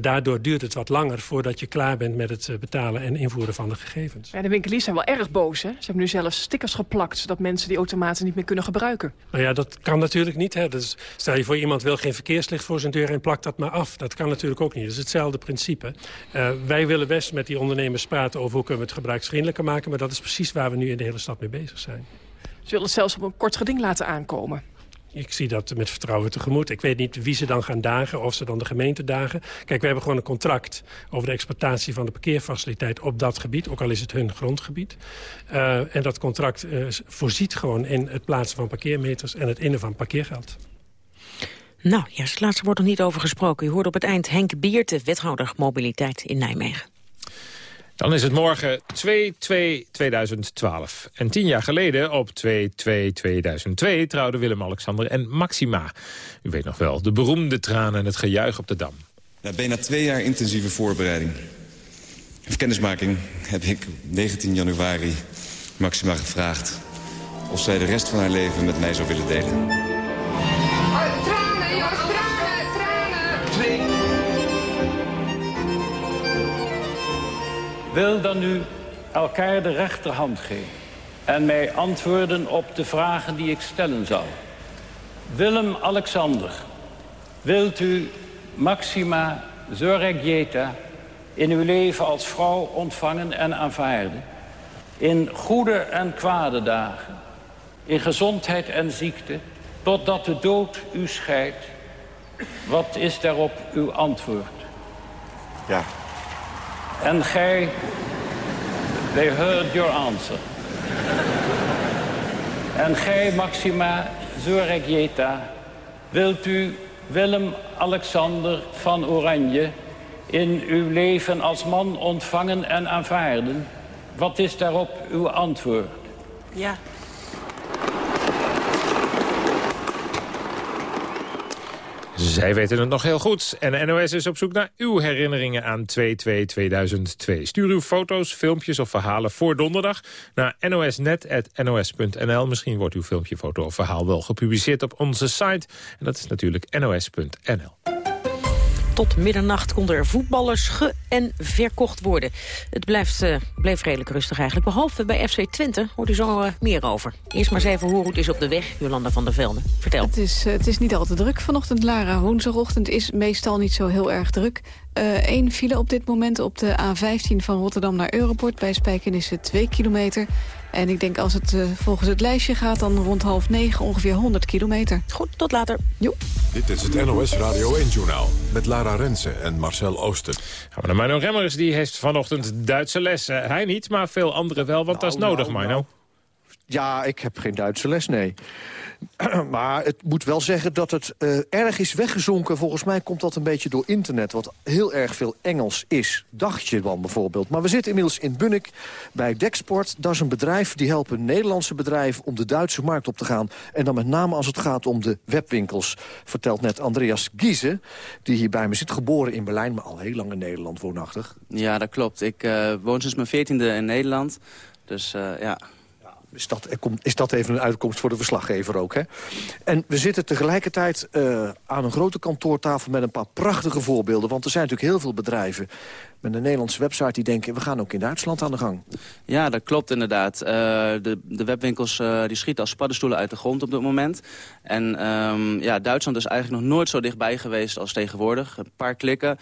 daardoor duurt het wat langer voordat je klaar bent... met het betalen en invoeren van de gegevens. Ja, de winkeliers zijn wel erg boos. Hè? Ze hebben nu zelfs stickers geplakt... zodat mensen die automaten niet meer kunnen gebruiken. Nou ja, dat kan natuurlijk niet. Hè. Dus stel je voor iemand wil geen verkeerslicht voor zijn deur... en plakt dat maar af. Dat kan natuurlijk ook niet. Dus het hetzelfde principe. Uh, wij willen best met die ondernemers praten over hoe kunnen we het gebruiksvriendelijker maken. Maar dat is precies waar we nu in de hele stad mee bezig zijn. Ze willen het zelfs op een kort geding laten aankomen. Ik zie dat met vertrouwen tegemoet. Ik weet niet wie ze dan gaan dagen, of ze dan de gemeente dagen. Kijk, we hebben gewoon een contract over de exploitatie van de parkeerfaciliteit op dat gebied. Ook al is het hun grondgebied. Uh, en dat contract uh, voorziet gewoon in het plaatsen van parkeermeters en het innen van parkeergeld. Nou, ja, het laatste wordt nog niet over gesproken. U hoort op het eind Henk Beerte, wethouder mobiliteit in Nijmegen. Dan is het morgen 2-2-2012. En tien jaar geleden, op 2-2-2002, trouwden Willem-Alexander en Maxima. U weet nog wel, de beroemde tranen en het gejuich op de Dam. Na bijna twee jaar intensieve voorbereiding en kennismaking... heb ik 19 januari Maxima gevraagd... of zij de rest van haar leven met mij zou willen delen. Wil dan nu elkaar de rechterhand geven... en mij antwoorden op de vragen die ik stellen zal. Willem-Alexander, wilt u Maxima Zorregieta in uw leven als vrouw ontvangen en aanvaarden? In goede en kwade dagen, in gezondheid en ziekte... totdat de dood u scheidt. Wat is daarop uw antwoord? Ja, en gij, they heard your answer. en gij, Maxima Zoregieta, wilt u Willem-Alexander van Oranje... in uw leven als man ontvangen en aanvaarden? Wat is daarop uw antwoord? Ja. Zij weten het nog heel goed. En NOS is op zoek naar uw herinneringen aan 2-2-2002. Stuur uw foto's, filmpjes of verhalen voor donderdag naar nosnet.nos.nl. Misschien wordt uw filmpje, foto of verhaal wel gepubliceerd op onze site. En dat is natuurlijk nos.nl. Tot middernacht konden er voetballers ge- en verkocht worden. Het blijft, uh, bleef redelijk rustig eigenlijk. Behalve bij FC Twente hoort u zo uh, meer over. Eerst maar eens even hoe het is op de weg. Jolanda van der Velde, vertel. Het is, uh, het is niet al te druk vanochtend, Lara. Woensdagochtend is meestal niet zo heel erg druk. Eén file op dit moment op de A15 van Rotterdam naar Europort. Bij Spijkenissen 2 kilometer. En ik denk als het uh, volgens het lijstje gaat... dan rond half negen ongeveer 100 kilometer. Goed, tot later. Jo. Dit is het NOS Radio 1-journaal met Lara Rensen en Marcel Oosten. Gaan we naar Mino Remmers, die heeft vanochtend Duitse les. Hij niet, maar veel anderen wel, want nou, dat is nodig, nou, Mino. Nou. Ja, ik heb geen Duitse les, nee. maar het moet wel zeggen dat het uh, erg is weggezonken. Volgens mij komt dat een beetje door internet, wat heel erg veel Engels is. Dacht je dan bijvoorbeeld. Maar we zitten inmiddels in Bunnik bij Dexport. Dat is een bedrijf die helpen Nederlandse bedrijven om de Duitse markt op te gaan. En dan met name als het gaat om de webwinkels. Vertelt net Andreas Giese, die hier bij me zit. Geboren in Berlijn, maar al heel lang in Nederland woonachtig. Ja, dat klopt. Ik uh, woon sinds mijn veertiende in Nederland. Dus uh, ja... is dat, is dat even een uitkomst voor de verslaggever ook. Hè? En we zitten tegelijkertijd uh, aan een grote kantoortafel... met een paar prachtige voorbeelden. Want er zijn natuurlijk heel veel bedrijven met een Nederlandse website die denken... we gaan ook in Duitsland aan de gang. Ja, dat klopt inderdaad. Uh, de, de webwinkels uh, die schieten als paddenstoelen uit de grond op dit moment. En um, ja, Duitsland is eigenlijk nog nooit zo dichtbij geweest als tegenwoordig. Een paar klikken.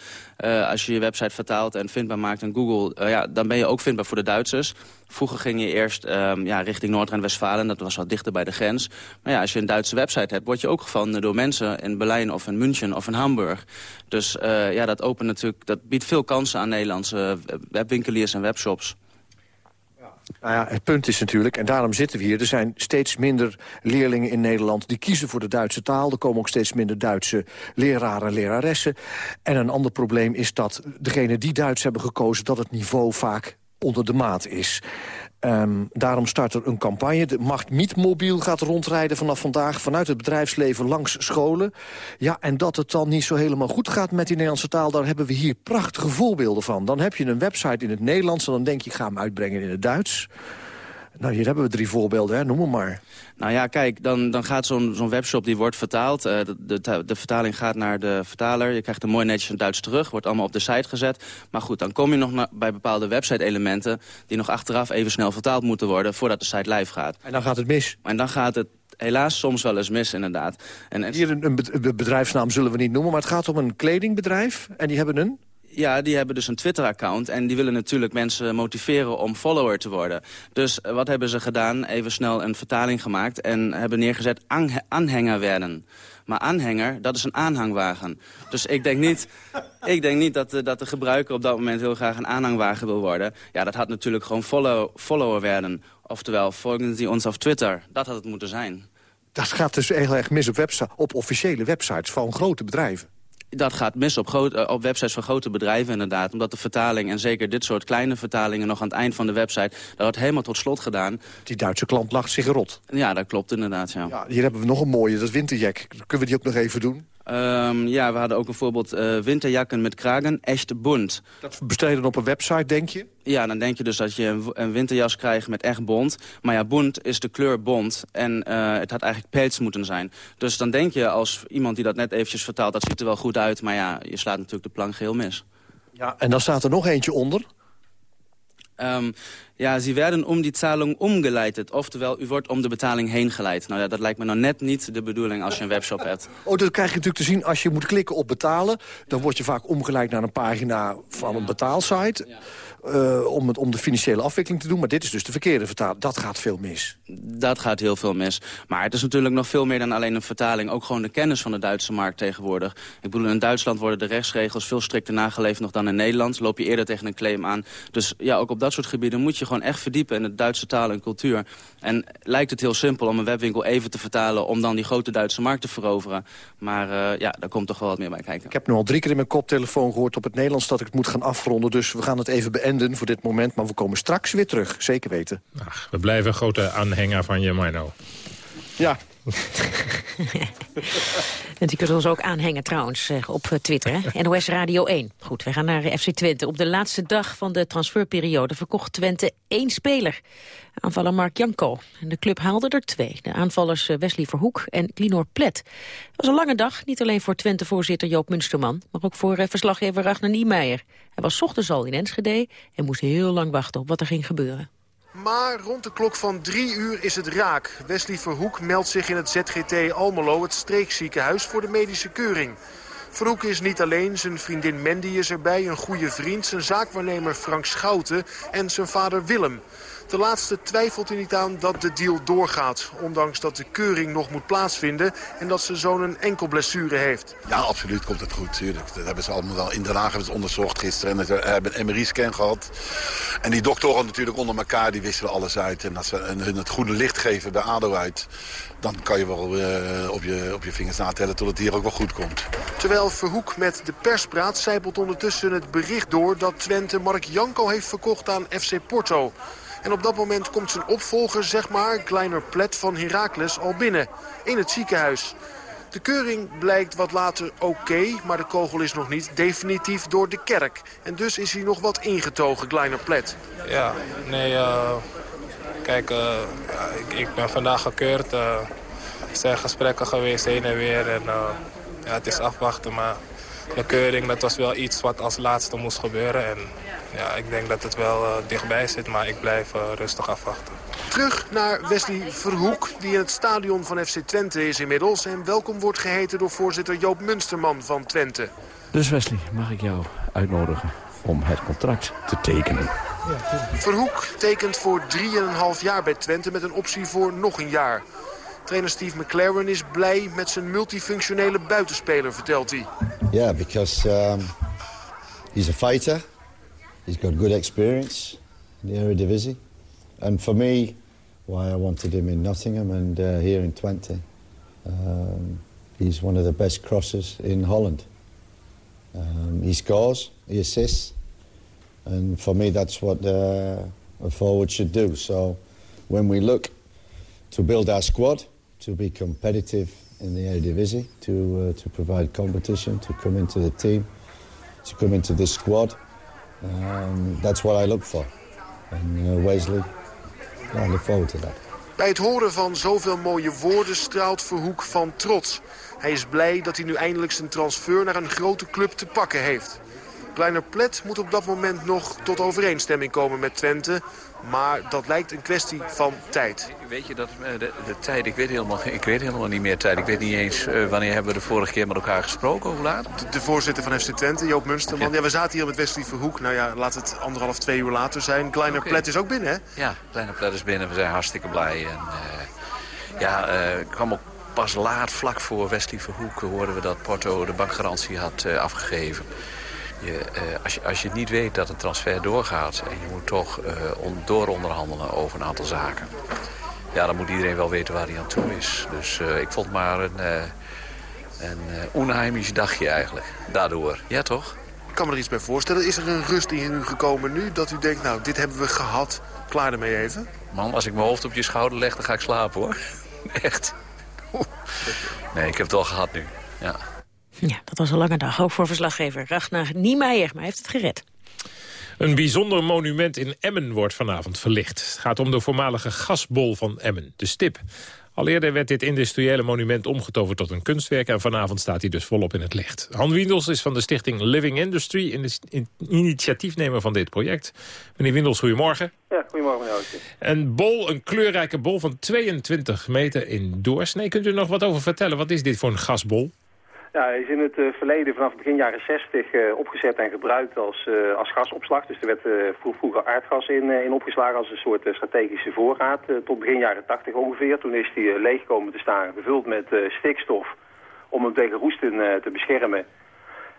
Als je je website vertaalt en vindbaar maakt in Google... ja, dan ben je ook vindbaar voor de Duitsers. Vroeger ging je eerst um, ja, richting Noord-Rijn-Westfalen. Dat was wat dichter bij de grens. Maar ja, als je een Duitse website hebt... word je ook gevonden door mensen in Berlijn of in München of in Hamburg. Dus uh, ja, dat, opent natuurlijk, dat biedt veel kansen aan Nederlandse webwinkeliers en webshops. Nou ja, het punt is natuurlijk, en daarom zitten we hier... er zijn steeds minder leerlingen in Nederland die kiezen voor de Duitse taal. Er komen ook steeds minder Duitse leraren en leraressen. En een ander probleem is dat degenen die Duits hebben gekozen... dat het niveau vaak onder de maat is. Um, daarom start er een campagne. De Macht Mietmobiel gaat rondrijden vanaf vandaag... vanuit het bedrijfsleven langs scholen. Ja, en dat het dan niet zo helemaal goed gaat met die Nederlandse taal... daar hebben we hier prachtige voorbeelden van. Dan heb je een website in het Nederlands... en dan denk je, ik ga hem uitbrengen in het Duits... Nou, hier hebben we drie voorbeelden, hè? noem maar maar. Nou ja, kijk, dan, dan gaat zo'n zo'n webshop, die wordt vertaald. Uh, de, de, de, vertaling gaat naar de vertaler. Je krijgt een mooi netjes in Duits terug. Wordt allemaal op de site gezet. Maar goed, dan kom je nog naar, bij bepaalde website-elementen... die nog achteraf even snel vertaald moeten worden... voordat de site live gaat. En dan gaat het mis? En dan gaat het helaas soms wel eens mis, inderdaad. En, Hier een, een bedrijfsnaam zullen we niet noemen... maar het gaat om een kledingbedrijf. En die hebben een ja, die hebben dus een Twitter-account. En die willen natuurlijk mensen motiveren om follower te worden. Dus eh, wat hebben ze gedaan? Even snel een vertaling gemaakt en hebben neergezet aanhanger werden. Maar aanhanger, dat is een aanhangwagen. Dus ik denk niet, ik denk niet dat, de, dat de gebruiker op dat moment heel graag een aanhangwagen wil worden. Ja, dat had natuurlijk gewoon follow, follower werden. Oftewel, volgen ze ons op Twitter. Dat had het moeten zijn. Dat gaat dus heel erg mis op, op officiële websites van grote bedrijven. Dat gaat mis op, groot, op websites van grote bedrijven inderdaad. Omdat de vertaling, en zeker dit soort kleine vertalingen... nog aan het eind van de website, dat wordt helemaal tot slot gedaan. Die Duitse klant lacht zich rot. Ja, dat klopt inderdaad, ja. ja hier hebben we nog een mooie, dat winterjack. Kunnen we die ook nog even doen? Um, ja, we hadden ook een voorbeeld uh, winterjakken met kragen, echt bont. Dat besteden op een website, denk je? Ja, dan denk je dus dat je een, een winterjas krijgt met echt bont. Maar ja, bont is de kleur bont en uh, het had eigenlijk pelts moeten zijn. Dus dan denk je als iemand die dat net eventjes vertaalt... dat ziet er wel goed uit, maar ja, je slaat natuurlijk de plank geheel mis. Ja, en dan staat er nog eentje onder. Um, ja, ze werden om die zaling omgeleidt. Oftewel, u wordt om de betaling heen geleid. Nou ja, dat lijkt me nou net niet de bedoeling als je een webshop hebt. Oh, dat krijg je natuurlijk te zien als je moet klikken op betalen. Dan word je vaak omgeleid naar een pagina van een betaalsite. Ja. Uh, om, het, om de financiële afwikkeling te doen. Maar dit is dus de verkeerde vertaling. Dat gaat veel mis. Dat gaat heel veel mis. Maar het is natuurlijk nog veel meer dan alleen een vertaling. Ook gewoon de kennis van de Duitse markt tegenwoordig. Ik bedoel, in Duitsland worden de rechtsregels veel strikter nageleefd nog dan in Nederland. Loop je eerder tegen een claim aan. Dus ja, ook op dat soort gebieden moet je gewoon echt verdiepen in de Duitse taal en cultuur. En lijkt het heel simpel om een webwinkel even te vertalen... om dan die grote Duitse markt te veroveren. Maar uh, ja, daar komt toch wel wat meer bij kijken. Ik heb nu al drie keer in mijn koptelefoon gehoord op het Nederlands... dat ik het moet gaan afronden, dus we gaan het even beënden voor dit moment. Maar we komen straks weer terug, zeker weten. Ach, we blijven een grote aanhanger van je, Mino. Ja, en die kunnen ons ook aanhengen trouwens eh, op eh, Twitter. Hè? NOS Radio 1. Goed, we gaan naar eh, FC Twente. Op de laatste dag van de transferperiode verkocht Twente één speler. Aanvaller Mark Janko. En de club haalde er twee. De aanvallers Wesley Verhoek en Linor Plet. Het was een lange dag, niet alleen voor Twente-voorzitter Joop Munsterman... maar ook voor verslaggever Ragnar Niemeyer. Hij was ochtends al in Enschede en moest heel lang wachten op wat er ging gebeuren. Maar rond de klok van drie uur is het raak. Wesley Verhoek meldt zich in het ZGT Almelo, het streekziekenhuis, voor de medische keuring. Verhoek is niet alleen, zijn vriendin Mandy is erbij, een goede vriend... zijn zaakwaarnemer Frank Schouten en zijn vader Willem. De laatste twijfelt er niet aan dat de deal doorgaat. Ondanks dat de keuring nog moet plaatsvinden en dat ze zo'n een enkel blessure heeft. Ja, absoluut komt het goed, tuurlijk. Dat hebben ze allemaal wel in Den Haag hebben ze onderzocht gisteren. En ze hebben een MRI-scan gehad. En die doktoren natuurlijk onder elkaar, die wisselen alles uit. En als ze hun het goede licht geven bij ADO uit... dan kan je wel uh, op, je, op je vingers natellen tot het hier ook wel goed komt. Terwijl Verhoek met de pers praat, zijpelt ondertussen het bericht door... dat Twente Mark Janko heeft verkocht aan FC Porto. En op dat moment komt zijn opvolger, zeg maar, Kleiner Plet van Heracles, al binnen. In het ziekenhuis. De keuring blijkt wat later oké, maar de kogel is nog niet definitief door de kerk. En dus is hij nog wat ingetogen, Kleiner Plet. Ja, nee, uh, kijk, ja, ik, ben vandaag gekeurd. er zijn gesprekken geweest heen en weer. En, ja, het is afwachten, maar de keuring dat was wel iets wat als laatste moest gebeuren. En ja, ik denk dat het wel dichtbij zit, maar ik blijf rustig afwachten. Terug naar Wesley Verhoek, die in het stadion van FC Twente is inmiddels... en welkom wordt geheten door voorzitter Joop Munsterman van Twente. Dus Wesley, mag ik jou uitnodigen om het contract te tekenen? Verhoek tekent voor 3,5 jaar bij Twente met een optie voor nog een jaar. Trainer Steve McLaren is blij met zijn multifunctionele buitenspeler, vertelt hij. Ja, because um, he's a fighter. He's got good experience in the Eredivisie. And for me, why I wanted him in Nottingham and uh, here in Twente, um, he's one of the best crossers in Holland. Um, he scores, he assists, and for me that's what uh, a forward should do. So when we look to build our squad, to be competitive in the Eredivisie, to, uh, to provide competition, to come into the team, to come into this squad, um, that's what I look for. Uh, Wesley ja, look forward to. Bij het horen van zoveel mooie woorden straalt Verhoek van trots. Hij is blij dat hij nu eindelijk zijn transfer naar een grote club te pakken heeft. Kleiner Plet moet op dat moment nog tot overeenstemming komen met Twente. Maar dat lijkt een kwestie van tijd. Weet je dat eh, de, de, tijd, ik weet, helemaal, ik weet helemaal niet meer tijd. Ik weet niet eens uh, wanneer hebben we de vorige keer met elkaar gesproken, hoe laat? De, de voorzitter van FC Twente, Joop Munsterman. Ja. we zaten hier met Wesley Verhoek. Nou ja, laat het anderhalf, twee uur later zijn. Kleiner okay. Plet is ook binnen, hè? Ja, Kleiner Plet is binnen. We zijn hartstikke blij. En, uh, ja, ik kwam ook pas laat, vlak voor Wesley Verhoek, hoorden we dat Porto de bankgarantie had afgegeven. Je, uh, als, je, als je niet weet dat een transfer doorgaat... en je moet toch uh, on, dooronderhandelen over een aantal zaken... ja, dan moet iedereen wel weten waar hij aan toe is. Dus uh, ik vond maar een, een onheimisch dagje eigenlijk. Daardoor. Ja, toch? Ik kan me er iets bij voorstellen. Is er een rust in u gekomen nu dat u denkt... nou, dit hebben we gehad, klaar ermee even? Man, als ik mijn hoofd op je schouder leg, dan ga ik slapen, hoor. Echt. Nee, ik heb het al gehad nu. Ja. Ja, dat was een lange dag, ook voor verslaggever Ragnar Niemeyer, maar hij heeft het gered. Een bijzonder monument in Emmen wordt vanavond verlicht. Het gaat om de voormalige gasbol van Emmen, de Stip. Al eerder werd dit industriële monument omgetoverd tot een kunstwerk... en vanavond staat hij dus volop in het licht. Han Windels is van de stichting Living Industry... initiatiefnemer van dit project. Meneer Windels, goedemorgen. Ja, goedemorgen meneer Oudje. Een bol, een kleurrijke bol van 22 meter in doorsnee. Kunt u er nog wat over vertellen? Wat is dit voor een gasbol? Hij is in het uh, verleden vanaf begin jaren 60 uh, opgezet en gebruikt als, uh, als gasopslag. Dus er werd vroeger aardgas in, in opgeslagen als een soort strategische voorraad. tot begin jaren 80 ongeveer. Toen is hij leeg komen te staan, gevuld met stikstof om hem tegen roesten te beschermen.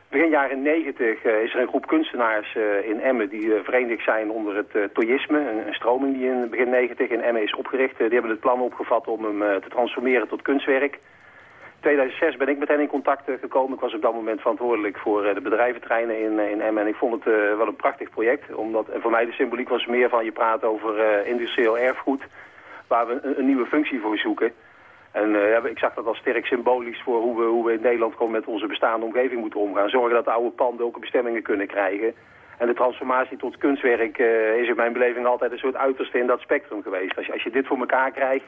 Begin jaren 90 is er een groep kunstenaars in Emmen die verenigd zijn onder het toyisme. Een, stroming die in begin 90 in Emmen is opgericht. die hebben het plan opgevat om hem te transformeren tot kunstwerk. 2006 ben ik meteen in contact eh, gekomen. Ik was op dat moment verantwoordelijk voor eh, de bedrijventreinen in, eh, in Emmen. En ik vond het wel een prachtig project. Omdat, en voor mij de symboliek was meer van je praat over industrieel erfgoed. Waar we een, nieuwe functie voor zoeken. En uh, ik zag dat als sterk symbolisch voor hoe we, hoe we in Nederland gewoon met onze bestaande omgeving moeten omgaan. Zorgen dat de oude panden ook bestemmingen kunnen krijgen. En de transformatie tot kunstwerk uh, is in mijn beleving altijd een soort uiterste in dat spectrum geweest. Als je, als je dit voor elkaar krijgt,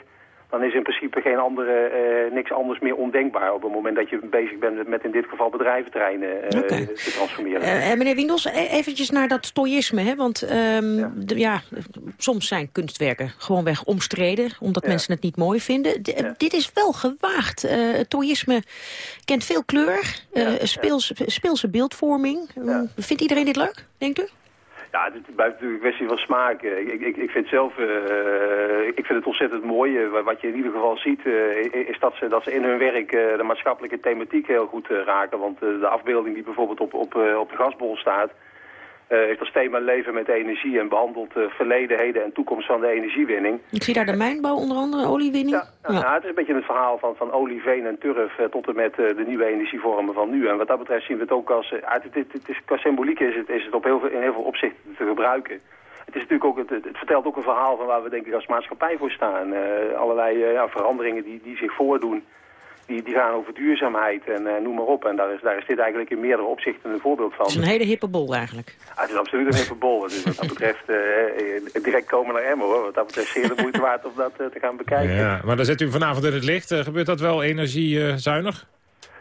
dan is in principe geen andere, uh, niks anders meer ondenkbaar... op het moment dat je bezig bent met in dit geval bedrijventreinen uh, okay. te transformeren. Uh, meneer Windels, e- eventjes naar dat toyisme. Hè? Want um, ja. Soms zijn kunstwerken gewoonweg omstreden... omdat ja. mensen het niet mooi vinden. D ja. Dit is wel gewaagd. het toyisme kent veel kleur, speels, speelse beeldvorming. Vindt iedereen dit leuk, denkt u? Ja, het blijft natuurlijk een kwestie van smaak. Ik, ik, ik vind zelf, uh, ik vind het ontzettend mooi. wat je in ieder geval ziet, is dat ze, dat ze in hun werk de maatschappelijke thematiek heel goed raken. Want de afbeelding die bijvoorbeeld op, op, op de gasbol staat, heeft als thema leven met energie en behandelt uh, verleden, heden en toekomst van de energiewinning. Ik zie daar de mijnbouw onder andere, oliewinning. Ja, ja. het is een beetje het verhaal van, van olie, veen en turf uh, tot en met de nieuwe energievormen van nu. En wat dat betreft zien we het ook als, het, het, het, is, qua symboliek is het, is het op heel veel, in heel veel opzichten te gebruiken. Het, is natuurlijk ook, het, het, vertelt ook een verhaal van waar we denk ik als maatschappij voor staan. allerlei ja, veranderingen die, die zich voordoen die, die gaan over duurzaamheid en uh, noem maar op. En daar is, daar is dit eigenlijk in meerdere opzichten een voorbeeld van. Het is een hele hippe bol eigenlijk. Ah, het is absoluut een hippe bol. Dus wat dat betreft uh, direct komen naar Emmen hoor. Wat dat betreft zeer de moeite waard om dat te gaan bekijken. Ja, maar dan zet u vanavond in het licht. gebeurt dat wel energiezuinig?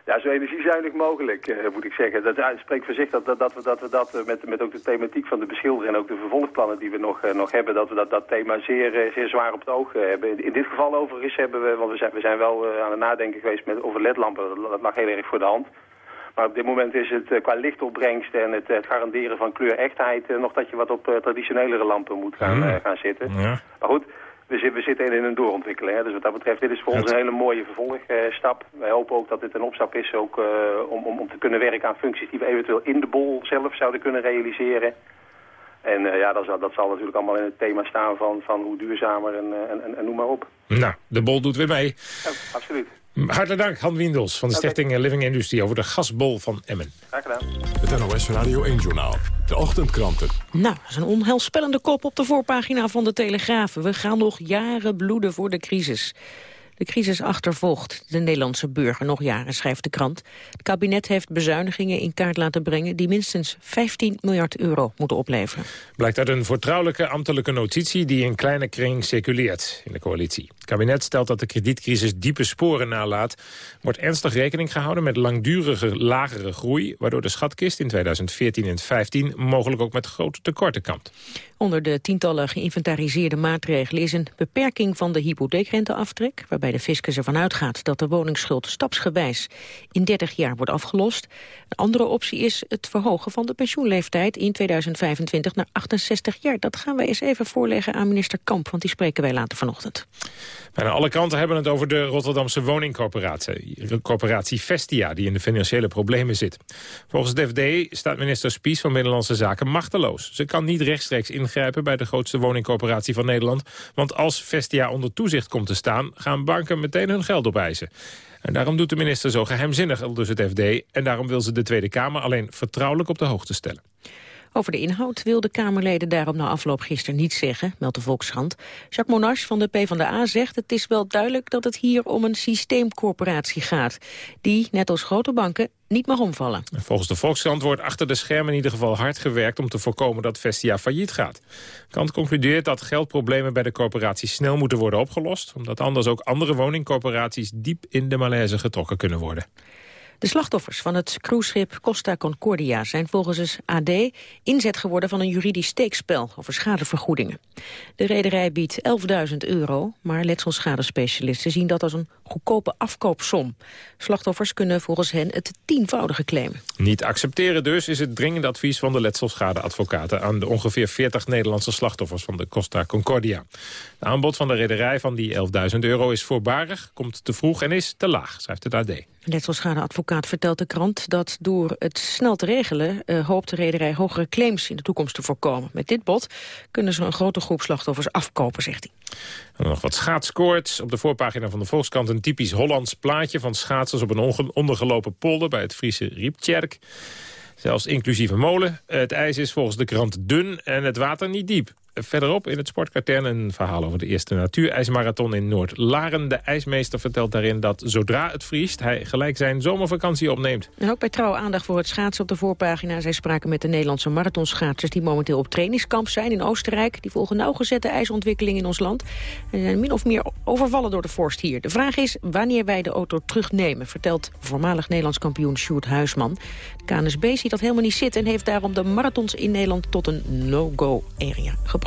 Ja, zo energiezuinig mogelijk, uh, moet ik zeggen. Dat spreekt voor zich dat, dat, dat we dat, we dat met, met ook de thematiek van de beschildering en ook de vervolgplannen die we nog, uh, nog hebben, dat we dat, dat thema zeer, zeer zwaar op het oog hebben. In, dit geval overigens hebben we, want we zijn, we zijn wel aan het nadenken geweest met, over ledlampen, dat, lag heel erg voor de hand. Maar op dit moment is het qua lichtopbrengst en het, het garanderen van kleurechtheid nog dat je wat op traditionelere lampen moet gaan, mm. gaan zitten. Ja. Maar goed, we, we zitten in een doorontwikkeling. Hè. Dus wat dat betreft, dit is voor ons een hele mooie vervolgstap. Wij hopen ook dat dit een opstap is ook, uh, om, om, om te kunnen werken aan functies die we eventueel in de bol zelf zouden kunnen realiseren. En uh, ja, dat zal, dat zal natuurlijk allemaal in het thema staan van, van hoe duurzamer en, en, en, en noem maar op. Nou, de bol doet weer mee. Ja, absoluut. Hartelijk dank, Han Windels van de okay. Stichting Living Industry... over de gasbol van Emmen. Graag gedaan. Het NOS Radio 1-journaal. De ochtendkranten. Nou, dat is een onheilspellende kop op de voorpagina van de Telegraaf. We gaan nog jaren bloeden voor de crisis. De crisis achtervolgt de Nederlandse burger nog jaren, schrijft de krant. Het kabinet heeft bezuinigingen in kaart laten brengen... die minstens 15 miljard euro moeten opleveren. Blijkt uit een vertrouwelijke ambtelijke notitie... die in kleine kring circuleert in de coalitie. Kabinet stelt dat de kredietcrisis diepe sporen nalaat. Wordt ernstig rekening gehouden met langdurige lagere groei... waardoor de schatkist in 2014 en 2015 mogelijk ook met grote tekorten kampt. Onder de tientallen geïnventariseerde maatregelen is een beperking van de hypotheekrenteaftrek, waarbij de fiscus ervan uitgaat dat de woningsschuld stapsgewijs in 30 jaar wordt afgelost. Een andere optie is het verhogen van de pensioenleeftijd in 2025 naar 68 jaar. Dat gaan wij eens even voorleggen aan minister Kamp, want die spreken wij later vanochtend. Bijna alle kranten hebben het over de Rotterdamse woningcorporatie, corporatie Vestia, die in de financiële problemen zit. Volgens de FD staat minister Spies van Binnenlandse Zaken machteloos. Ze kan niet rechtstreeks ingrijpen bij de grootste woningcorporatie van Nederland, want als Vestia onder toezicht komt te staan, gaan banken meteen hun geld opeisen. En daarom doet de minister zo geheimzinnig, dus het FD... en daarom wil ze de Tweede Kamer alleen vertrouwelijk op de hoogte stellen. Over de inhoud wil de Kamerleden daarom na afloop gisteren niets zeggen, meldt de Volkskrant. Jacques Monash van de PvdA zegt het is wel duidelijk dat het hier om een systeemcorporatie gaat. Die, net als grote banken, niet mag omvallen. Volgens de Volkskrant wordt achter de schermen in ieder geval hard gewerkt... om te voorkomen dat Vestia failliet gaat. Kant concludeert dat geldproblemen bij de corporatie snel moeten worden opgelost... omdat anders ook andere woningcorporaties diep in de malaise getrokken kunnen worden. De slachtoffers van het cruiseschip Costa Concordia zijn volgens het AD inzet geworden van een juridisch steekspel over schadevergoedingen. De rederij biedt 11.000 euro, maar letselschadespecialisten zien dat als een goedkope afkoopsom. Slachtoffers kunnen volgens hen het tienvoudige claimen. Niet accepteren dus is het dringende advies van de letselschadeadvocaten aan de ongeveer 40 Nederlandse slachtoffers van de Costa Concordia. De aanbod van de rederij van die 11.000 euro is voorbarig, komt te vroeg en is te laag, schrijft het AD. Letselschadeadvocaat vertelt de krant dat door het snel te regelen... Uh, hoopt de rederij hogere claims in de toekomst te voorkomen. Met dit bod kunnen ze een grote groep slachtoffers afkopen, zegt hij. En nog wat schaatskoorts. Op de voorpagina van de Volkskrant een typisch Hollands plaatje... van schaatsers op een ondergelopen polder bij het Friese Rieptjerk. Zelfs inclusief een molen. Het ijs is volgens de krant dun en het water niet diep. Verderop in het sportkatern een verhaal over de eerste natuurijsmarathon in Noord-Laren. De ijsmeester vertelt daarin dat zodra het vriest... hij gelijk zijn zomervakantie opneemt. En ook bij trouw aandacht voor het schaatsen op de voorpagina. Zij spraken met de Nederlandse marathonschaatsers... die momenteel op trainingskamp zijn in Oostenrijk. Die volgen nauwgezette ijsontwikkeling in ons land. En zijn min of meer overvallen door de vorst hier. De vraag is wanneer wij de auto terugnemen... vertelt voormalig Nederlands kampioen Sjoerd Huisman. De KNSB ziet dat helemaal niet zitten... en heeft daarom de marathons in Nederland tot een no-go-area gebracht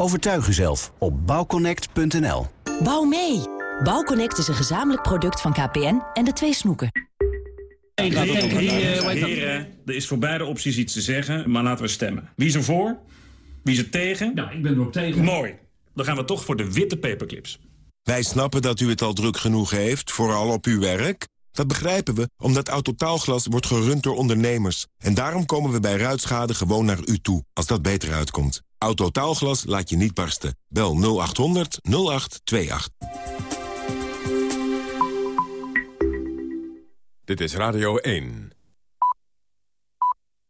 Overtuig uzelf op bouwconnect.nl. Bouw mee! Bouwconnect is een gezamenlijk product van KPN en de twee snoeken. Heren, er is voor beide opties iets te zeggen, maar laten we stemmen. Wie is er voor? Wie is er tegen? Nou, ik ben er op tegen. Mooi. Dan gaan we toch voor de witte paperclips. Wij snappen dat u het al druk genoeg heeft, vooral op uw werk... Dat begrijpen we omdat Autotaalglas wordt gerund door ondernemers. En daarom komen we bij ruitschade gewoon naar u toe, als dat beter uitkomt. Autotaalglas laat je niet barsten. Bel 0800 0828. Dit is Radio 1.